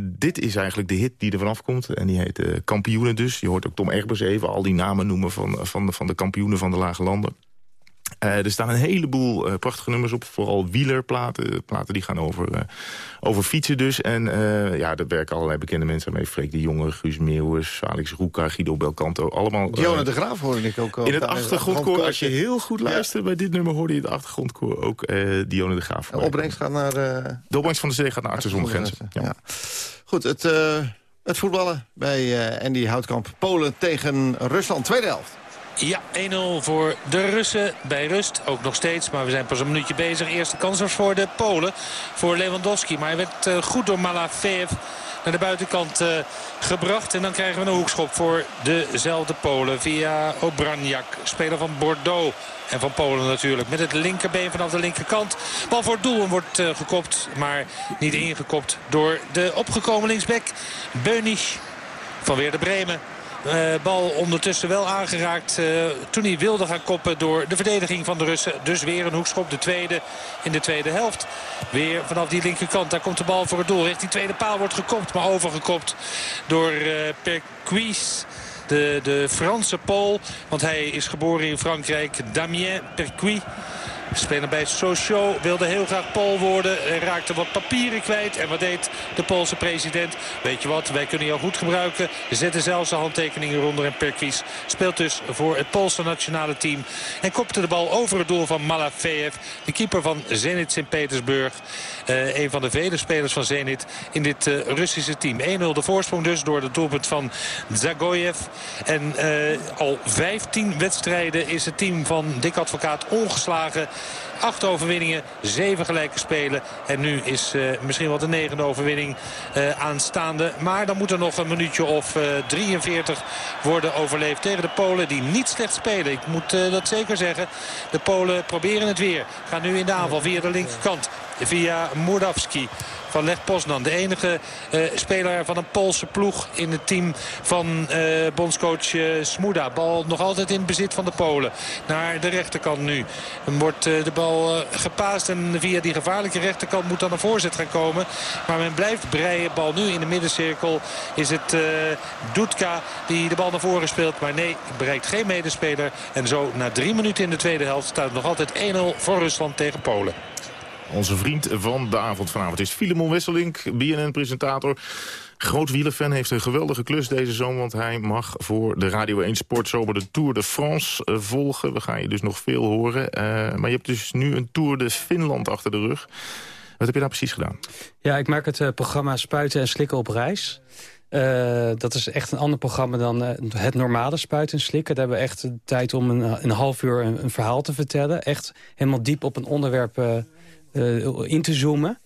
Speaker 3: Dit is eigenlijk de hit die er vanaf komt. En die heet Kampioenen dus. Je hoort ook Tom Egbers even al die namen noemen van, van, van de kampioenen van de Lage Landen. Eh, er staan een heleboel eh, prachtige nummers op. Vooral wielerplaten. Platen die gaan over, eh, over fietsen dus. En ja, daar werken allerlei bekende mensen mee. Freek de Jonge, Guus Meeuwis, Alex Roeka, Guido Belcanto. Allemaal...
Speaker 2: Dionne de Graaf hoorde ik ook. al.
Speaker 3: in het achtergrondkoor, als je heel goed luistert bij dit nummer... hoorde je in het achtergrondkoor ook Dionne de Graaf.
Speaker 2: De opbrengst gaat naar...
Speaker 3: De opbrengst van de CD gaat naar Artsen zonder Grenzen. Ja.
Speaker 2: Goed, het, het voetballen bij Andy Houtkamp. Polen tegen Rusland, tweede helft.
Speaker 12: Ja, 1-0 voor de Russen bij rust. Ook nog steeds, maar we zijn pas een minuutje bezig. Eerste kans was voor de Polen, voor Lewandowski. Maar hij werd eh, goed door Malafeev naar de buitenkant eh, gebracht. En dan krijgen we een hoekschop voor dezelfde Polen via Obranjak, speler van Bordeaux. En van Polen natuurlijk. Met het linkerbeen vanaf de linkerkant. Bal voor het doel en wordt eh, gekopt. Maar niet ingekopt door de opgekomen linksback. Beunisch van Weer de Bremen. Bal ondertussen wel aangeraakt toen hij wilde gaan koppen door de verdediging van de Russen. Dus weer een hoekschop, de tweede in de tweede helft. Weer vanaf die linkerkant, daar komt de bal voor het doel. Richting tweede paal wordt gekopt, maar overgekopt door uh, Perquis. De, de Franse Pool, want hij is geboren in Frankrijk. Damien Perquis. Speler bij Sochaux wilde heel graag Pool worden. Hij raakte wat papieren kwijt. En wat deed de Poolse president? Weet je wat, wij kunnen jou goed gebruiken. Zetten zelfs de handtekeningen eronder. En Perkwies speelt dus voor het Poolse nationale team. En kopte de bal over het doel van Malafeev. De keeper van Zenit Sint-Petersburg. Uh, een van de vele spelers van Zenit in dit uh, Russische team. 1-0 de voorsprong dus door het doelpunt van Zagoyev. En al 15 wedstrijden is het team van Dick Advocaat ongeslagen Acht overwinningen, zeven gelijke spelen. En nu is uh, misschien wel de negende overwinning uh, aanstaande. Maar dan moet er nog een minuutje of uh, eh, 43 worden overleefd tegen de Polen die niet slecht spelen. Ik moet dat zeker zeggen. De Polen proberen het weer. Gaan nu in de aanval via de linkerkant. Via Murdavski van Leg Poznan. De enige uh, speler van een Poolse ploeg in het team van uh, bondscoach uh, Smuda. Bal nog altijd in bezit van de Polen. Naar de rechterkant nu. Dan wordt de bal gepaast en via die gevaarlijke rechterkant moet dan een voorzet gaan komen. Maar men blijft breien. Bal nu in de middencirkel is het Dudka die de bal naar voren speelt. Maar nee, bereikt geen medespeler. En zo na drie minuten in de tweede helft staat nog altijd 1-0 voor Rusland tegen Polen.
Speaker 3: Onze vriend van de avond vanavond is Filemon Wesselink, BNN-presentator. Groot wielerfan heeft een geweldige klus deze zomer... want hij mag voor de Radio 1 Sportzomer de Tour de France eh, volgen. We gaan je dus nog veel horen. Uh, maar je hebt dus nu een Tour de Finland achter de rug. Wat heb je daar precies gedaan?
Speaker 15: Ja, ik maak het uh, programma Spuiten en Slikken op reis. Dat is echt een ander programma dan het normale spuiten en slikken. Daar hebben we echt de tijd om een, een half uur een, een, verhaal te vertellen. Echt helemaal diep op een onderwerp in te zoomen.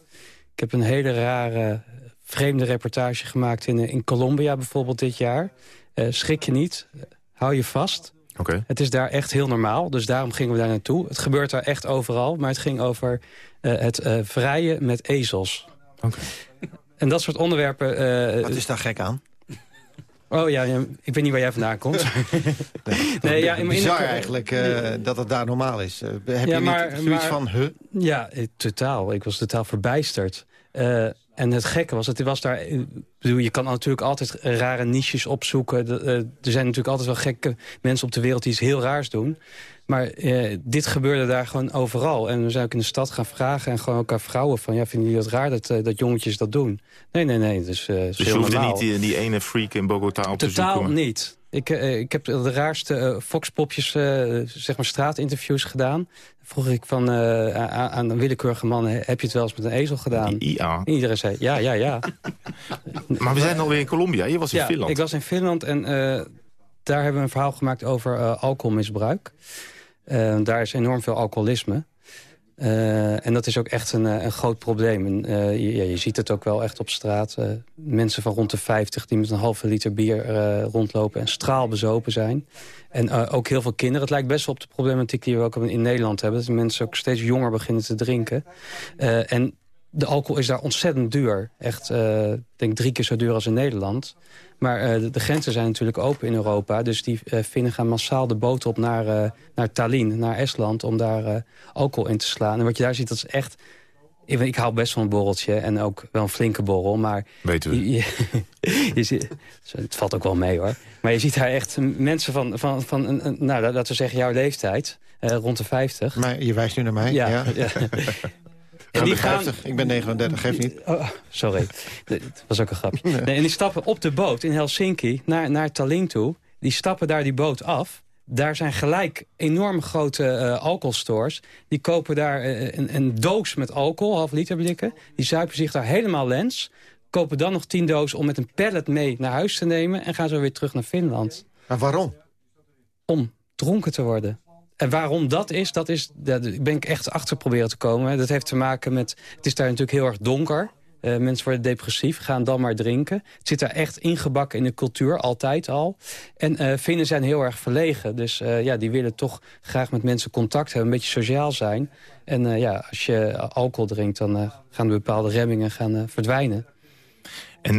Speaker 15: Ik heb een hele rare, vreemde reportage gemaakt in, in Colombia bijvoorbeeld dit jaar. Uh, schrik je niet, hou je vast.
Speaker 3: Okay.
Speaker 15: Het is daar echt heel normaal, dus daarom gingen we daar naartoe. Het gebeurt daar echt overal, maar het ging over uh, het vrijen met ezels.
Speaker 3: Okay.
Speaker 15: En dat soort onderwerpen...
Speaker 2: Wat is daar gek aan?
Speaker 15: Oh ja, ik weet niet waar jij vandaan komt. [laughs]
Speaker 2: nee, nee, ja, in, bizar in, eigenlijk uh, dat het daar normaal is. Uh, heb ja, je maar, niet zoiets van, huh?
Speaker 15: Ja, totaal. Ik was totaal verbijsterd. Uh, en het gekke was, het was daar... Bedoel, je kan natuurlijk altijd rare niches opzoeken. er zijn natuurlijk altijd wel gekke mensen op de wereld die iets heel raars doen. Maar eh, dit gebeurde daar gewoon overal. En we zijn ook in de stad gaan vragen en gewoon elkaar vrouwen van... ja, vinden jullie het raar dat, uh, dat jongetjes dat doen? Nee, nee, nee. Dus, uh,
Speaker 3: dus je hoefde niet die, die, ene freak in Bogota op
Speaker 15: te
Speaker 3: zoeken?
Speaker 15: Totaal niet. Ik, uh, ik heb de raarste uh, foxpopjes, zeg maar straatinterviews gedaan. Vroeg ik van, aan een willekeurige man, heb je het wel eens met een ezel gedaan? En iedereen zei, ja, ja, ja. [laughs]
Speaker 3: maar we zijn alweer in Colombia, je was in
Speaker 15: ja,
Speaker 3: Finland.
Speaker 15: ik was in Finland en daar hebben we een verhaal gemaakt over alcoholmisbruik. Uh, daar is enorm veel alcoholisme. Uh, en dat is ook echt een, eh, een groot probleem. En, je, je, ziet het ook wel echt op straat. mensen van rond de 50 die met een halve liter bier rondlopen... en straalbezopen zijn. En ook heel veel kinderen. Het lijkt best wel op de problematiek die we ook in Nederland hebben. Dat mensen ook steeds jonger beginnen te drinken. en de alcohol is daar ontzettend duur. Echt, ik denk drie keer zo duur als in Nederland. Maar uh, de, grenzen zijn natuurlijk open in Europa. Dus die uh, Finnen gaan massaal de boot op naar, uh, naar Tallinn, naar Estland... om daar alcohol in te slaan. En wat je daar ziet, dat is echt... Ik, ik hou best van een borreltje en ook wel een flinke borrel, maar...
Speaker 3: Weten we.
Speaker 15: Je, je, [laughs] ziet, het valt ook wel mee, hoor. Maar je ziet daar echt mensen van, van, van nou, laten we zeggen, jouw leeftijd... rond de 50.
Speaker 2: Maar je wijst nu naar mij,
Speaker 15: ja. ja. [laughs] ja.
Speaker 2: En die 50, gaan... ik ben 39, geef niet.
Speaker 15: Oh, sorry, dat was ook een grapje. Nee. en die stappen op de boot in Helsinki naar, naar Tallinn toe. Die stappen daar die boot af. Daar zijn gelijk enorm grote uh, alcoholstores. Die kopen daar uh, een, een, doos met alcohol, half liter blikken. Die zuipen zich daar helemaal lens. Kopen dan nog 10 dozen om met een pallet mee naar huis te nemen. En gaan zo weer terug naar Finland.
Speaker 2: Maar waarom?
Speaker 15: Om dronken te worden. En waarom dat is, dat is, daar ben ik echt achter proberen te komen. Dat heeft te maken met, het is daar natuurlijk heel erg donker. Uh, mensen worden depressief, gaan dan maar drinken. Het zit daar echt ingebakken in de cultuur, altijd al. En uh, Finnen zijn heel erg verlegen. Dus uh, ja, die willen toch graag met mensen contact hebben, een beetje sociaal zijn. En ja, als je alcohol drinkt, dan gaan de bepaalde remmingen gaan, verdwijnen.
Speaker 3: En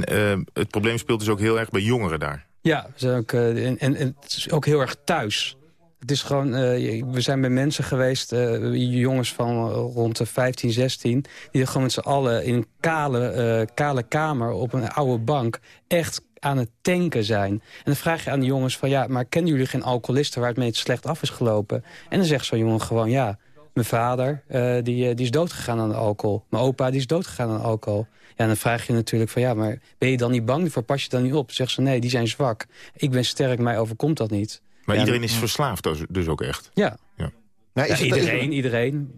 Speaker 3: het probleem speelt dus ook heel erg bij jongeren daar?
Speaker 15: Ja, ook, en, en, het is ook heel erg thuis. Het is gewoon, uh, we zijn bij mensen geweest, uh, jongens van rond de 15, 16... die gewoon met z'n allen in een kale, kale kamer op een oude bank... echt aan het tanken zijn. En dan vraag je aan de jongens van... ja, maar kennen jullie geen alcoholisten waar het mee slecht af is gelopen? En dan zegt zo'n jongen gewoon, ja, mijn vader die, die is doodgegaan aan alcohol. Mijn opa die is doodgegaan aan alcohol. Ja, dan vraag je natuurlijk van, ja, maar ben je dan niet bang voor? Pas je dan niet op? Zegt ze, nee, die zijn zwak. Ik ben sterk, mij overkomt dat niet.
Speaker 3: Maar iedereen is verslaafd dus, dus ook echt?
Speaker 15: Ja.
Speaker 3: ja.
Speaker 2: Nou,
Speaker 15: is ja, het, iedereen, is iedereen.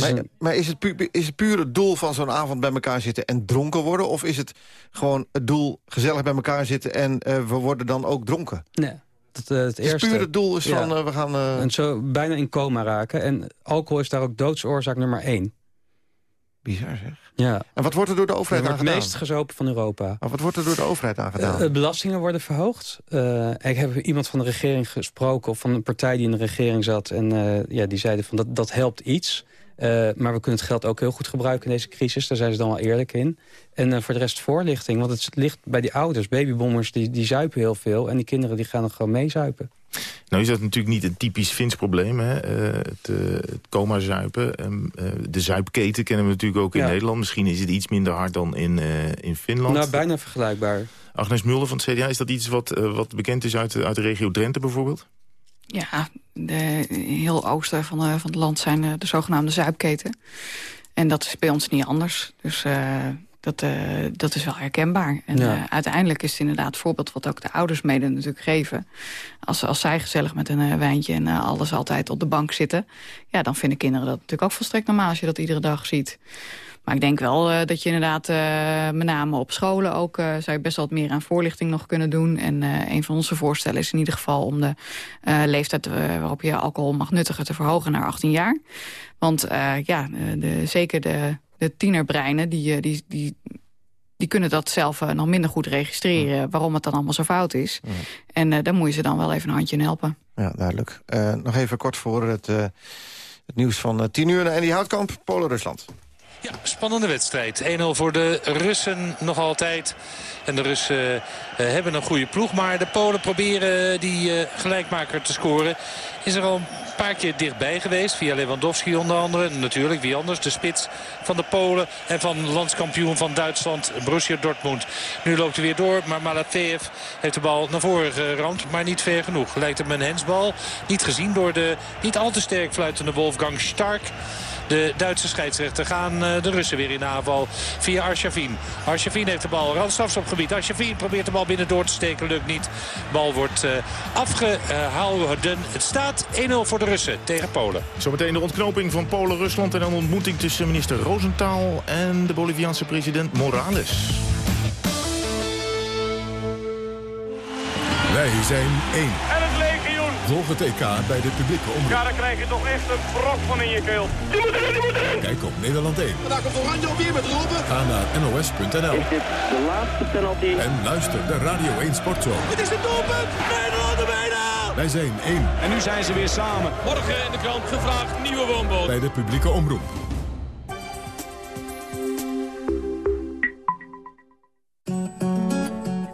Speaker 2: maar, een... maar, is, het pu is het puur het doel van zo'n avond bij elkaar zitten en dronken worden? Of is het gewoon het doel gezellig bij elkaar zitten en uh, we worden dan ook dronken?
Speaker 15: Nee. Dat, uh, het, eerste.
Speaker 2: puur het doel is ja. van uh, we gaan...
Speaker 15: En zo bijna in coma raken. En alcohol is daar ook doodsoorzaak nummer één.
Speaker 2: Bizar zeg.
Speaker 15: Ja.
Speaker 2: En wat wordt er door de overheid aan gedaan?
Speaker 15: Het meest gezopen van Europa.
Speaker 2: Maar wat wordt er door de overheid aan gedaan?
Speaker 15: Uh, belastingen worden verhoogd. Uh, ik heb iemand van de regering gesproken... of van een partij die in de regering zat. En uh, ja, die zeiden van dat, dat helpt iets. maar we kunnen het geld ook heel goed gebruiken in deze crisis. Daar zijn ze dan wel eerlijk in. En voor de rest voorlichting. Want het ligt bij die ouders. Babyboomers die, die zuipen heel veel. En die kinderen die gaan dan gewoon meezuipen.
Speaker 3: Nou is dat natuurlijk niet een typisch Fins probleem, hè? Uh, het, uh, het coma-zuipen. Um, uh, de zuipketen kennen we natuurlijk ook in ja. Nederland. Misschien is het iets minder hard dan in, in Finland.
Speaker 15: Nou, bijna vergelijkbaar.
Speaker 3: Agnes Mulder van het CDA, is dat iets wat, wat bekend is uit, uit de regio Drenthe bijvoorbeeld?
Speaker 14: Ja, de, heel oosten van, van het land zijn de zogenaamde zuipketen. En dat is bij ons niet anders. Dus dat, uh, dat is wel herkenbaar. En ja. uh, uiteindelijk is het inderdaad het voorbeeld wat ook de ouders mede natuurlijk geven. Als, als zij gezellig met een uh, wijntje en alles altijd op de bank zitten... ja, dan vinden kinderen dat natuurlijk ook volstrekt normaal als je dat iedere dag ziet. Maar ik denk wel dat je inderdaad, met name op scholen ook... zou je best wel wat meer aan voorlichting nog kunnen doen. En een van onze voorstellen is in ieder geval om de leeftijd... waarop je alcohol mag nuttigen te verhogen naar 18 jaar. Want ja, de, zeker de de tienerbreinen, die, die, die, die kunnen dat zelf uh, nog minder goed registreren... Ja. waarom het dan allemaal zo fout is. Ja. En uh, daar moet je ze dan wel even een handje in helpen.
Speaker 2: Ja, duidelijk. Uh, nog even kort voor het, het nieuws van tien uur. En die houtkamp, Polen-Rusland.
Speaker 12: Ja, spannende wedstrijd. 1-0 voor de Russen nog altijd. En de Russen uh, hebben een goede ploeg. Maar de Polen proberen die uh, gelijkmaker te scoren. Is er al een dichtbij geweest. Via Lewandowski onder andere. Natuurlijk, wie anders? De spits van de Polen. En van landskampioen van Duitsland, Borussia Dortmund. Nu loopt hij weer door. Maar Malateev heeft de bal naar voren geramd. Maar niet ver genoeg. Lijkt hem een hensbal. Niet gezien door de niet al te sterk fluitende Wolfgang Stark. De Duitse scheidsrechter gaan de Russen weer in de aanval via Arshavin. Arshavin heeft de bal, randstrafschopgebied. Arshavin probeert de bal binnen door te steken, lukt niet. De bal wordt uh, afgehouden. Het staat 1-0 voor de Russen tegen Polen.
Speaker 3: Zometeen de ontknoping van Polen-Rusland en een ontmoeting tussen minister Rosenthal en de Boliviaanse president Morales.
Speaker 1: Wij zijn één. Volg het EK bij de publieke omroep.
Speaker 24: Ja, dan krijg je toch echt een brok van in je keel.
Speaker 1: Die moet erin, die moet erin! Kijk op Nederland 1.
Speaker 24: En daar komt Oranje alweer met roepen.
Speaker 1: Ga naar nos.nl.
Speaker 24: Is dit de laatste penalty?
Speaker 1: En luister de Radio 1 Sportshow.
Speaker 24: Het is de doelpunt! Nederland er bijna!
Speaker 1: Wij zijn één.
Speaker 23: En nu zijn ze weer samen. Morgen in de krant gevraagd nieuwe woonboot.
Speaker 1: Bij de publieke omroep.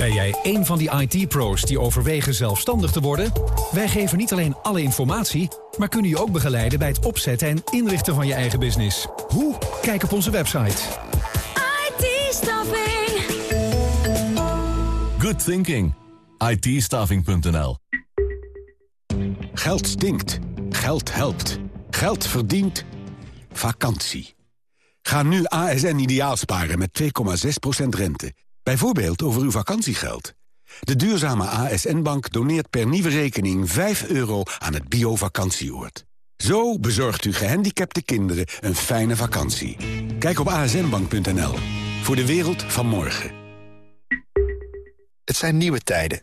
Speaker 25: Ben jij een van die IT-pro's die overwegen zelfstandig te worden? Wij geven niet alleen alle informatie, maar kunnen je ook begeleiden bij het opzetten en inrichten van je eigen business. Hoe? Kijk op onze website.
Speaker 26: IT-staffing.
Speaker 27: Good thinking. IT-staffing.nl
Speaker 28: Geld stinkt. Geld helpt. Geld verdient. Vakantie. Ga nu ASN ideaal sparen met 2,6% rente. Bijvoorbeeld over uw vakantiegeld. De duurzame ASN-Bank doneert per nieuwe rekening 5 euro aan het bio-vakantieoord. Zo bezorgt u gehandicapte kinderen een fijne vakantie. Kijk op asnbank.nl. Voor de wereld van morgen.
Speaker 29: Het zijn nieuwe tijden.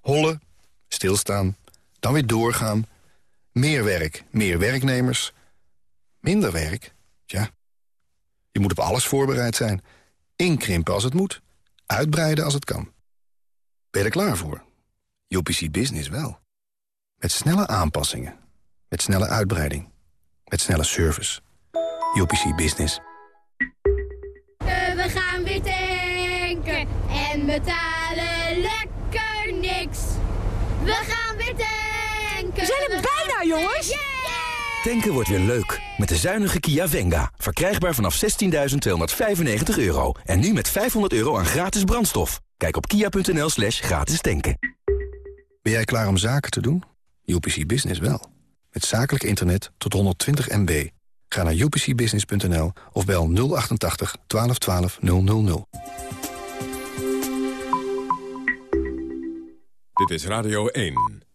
Speaker 29: Hollen, stilstaan, dan weer doorgaan. Meer werk, meer werknemers. Minder werk, ja. Je moet op alles voorbereid zijn. Inkrimpen als het moet, uitbreiden als het kan. Ben je er klaar voor? UPC Business wel. Met snelle aanpassingen. Met snelle uitbreiding. Met snelle service. UPC Business.
Speaker 30: We gaan weer tanken en betalen lekker niks. We gaan weer tanken.
Speaker 31: We zijn er bijna, jongens. Tanken wordt weer leuk. Met de zuinige Kia Venga. Verkrijgbaar vanaf 16.295 euro. En nu met 500 euro aan gratis brandstof. Kijk op kia.nl slash gratis tanken.
Speaker 29: Ben jij klaar om zaken te doen? UPC Business wel. Met zakelijk internet tot 120 MB. Ga naar upcbusiness.nl of bel 088 1212 000.
Speaker 1: Dit is Radio 1.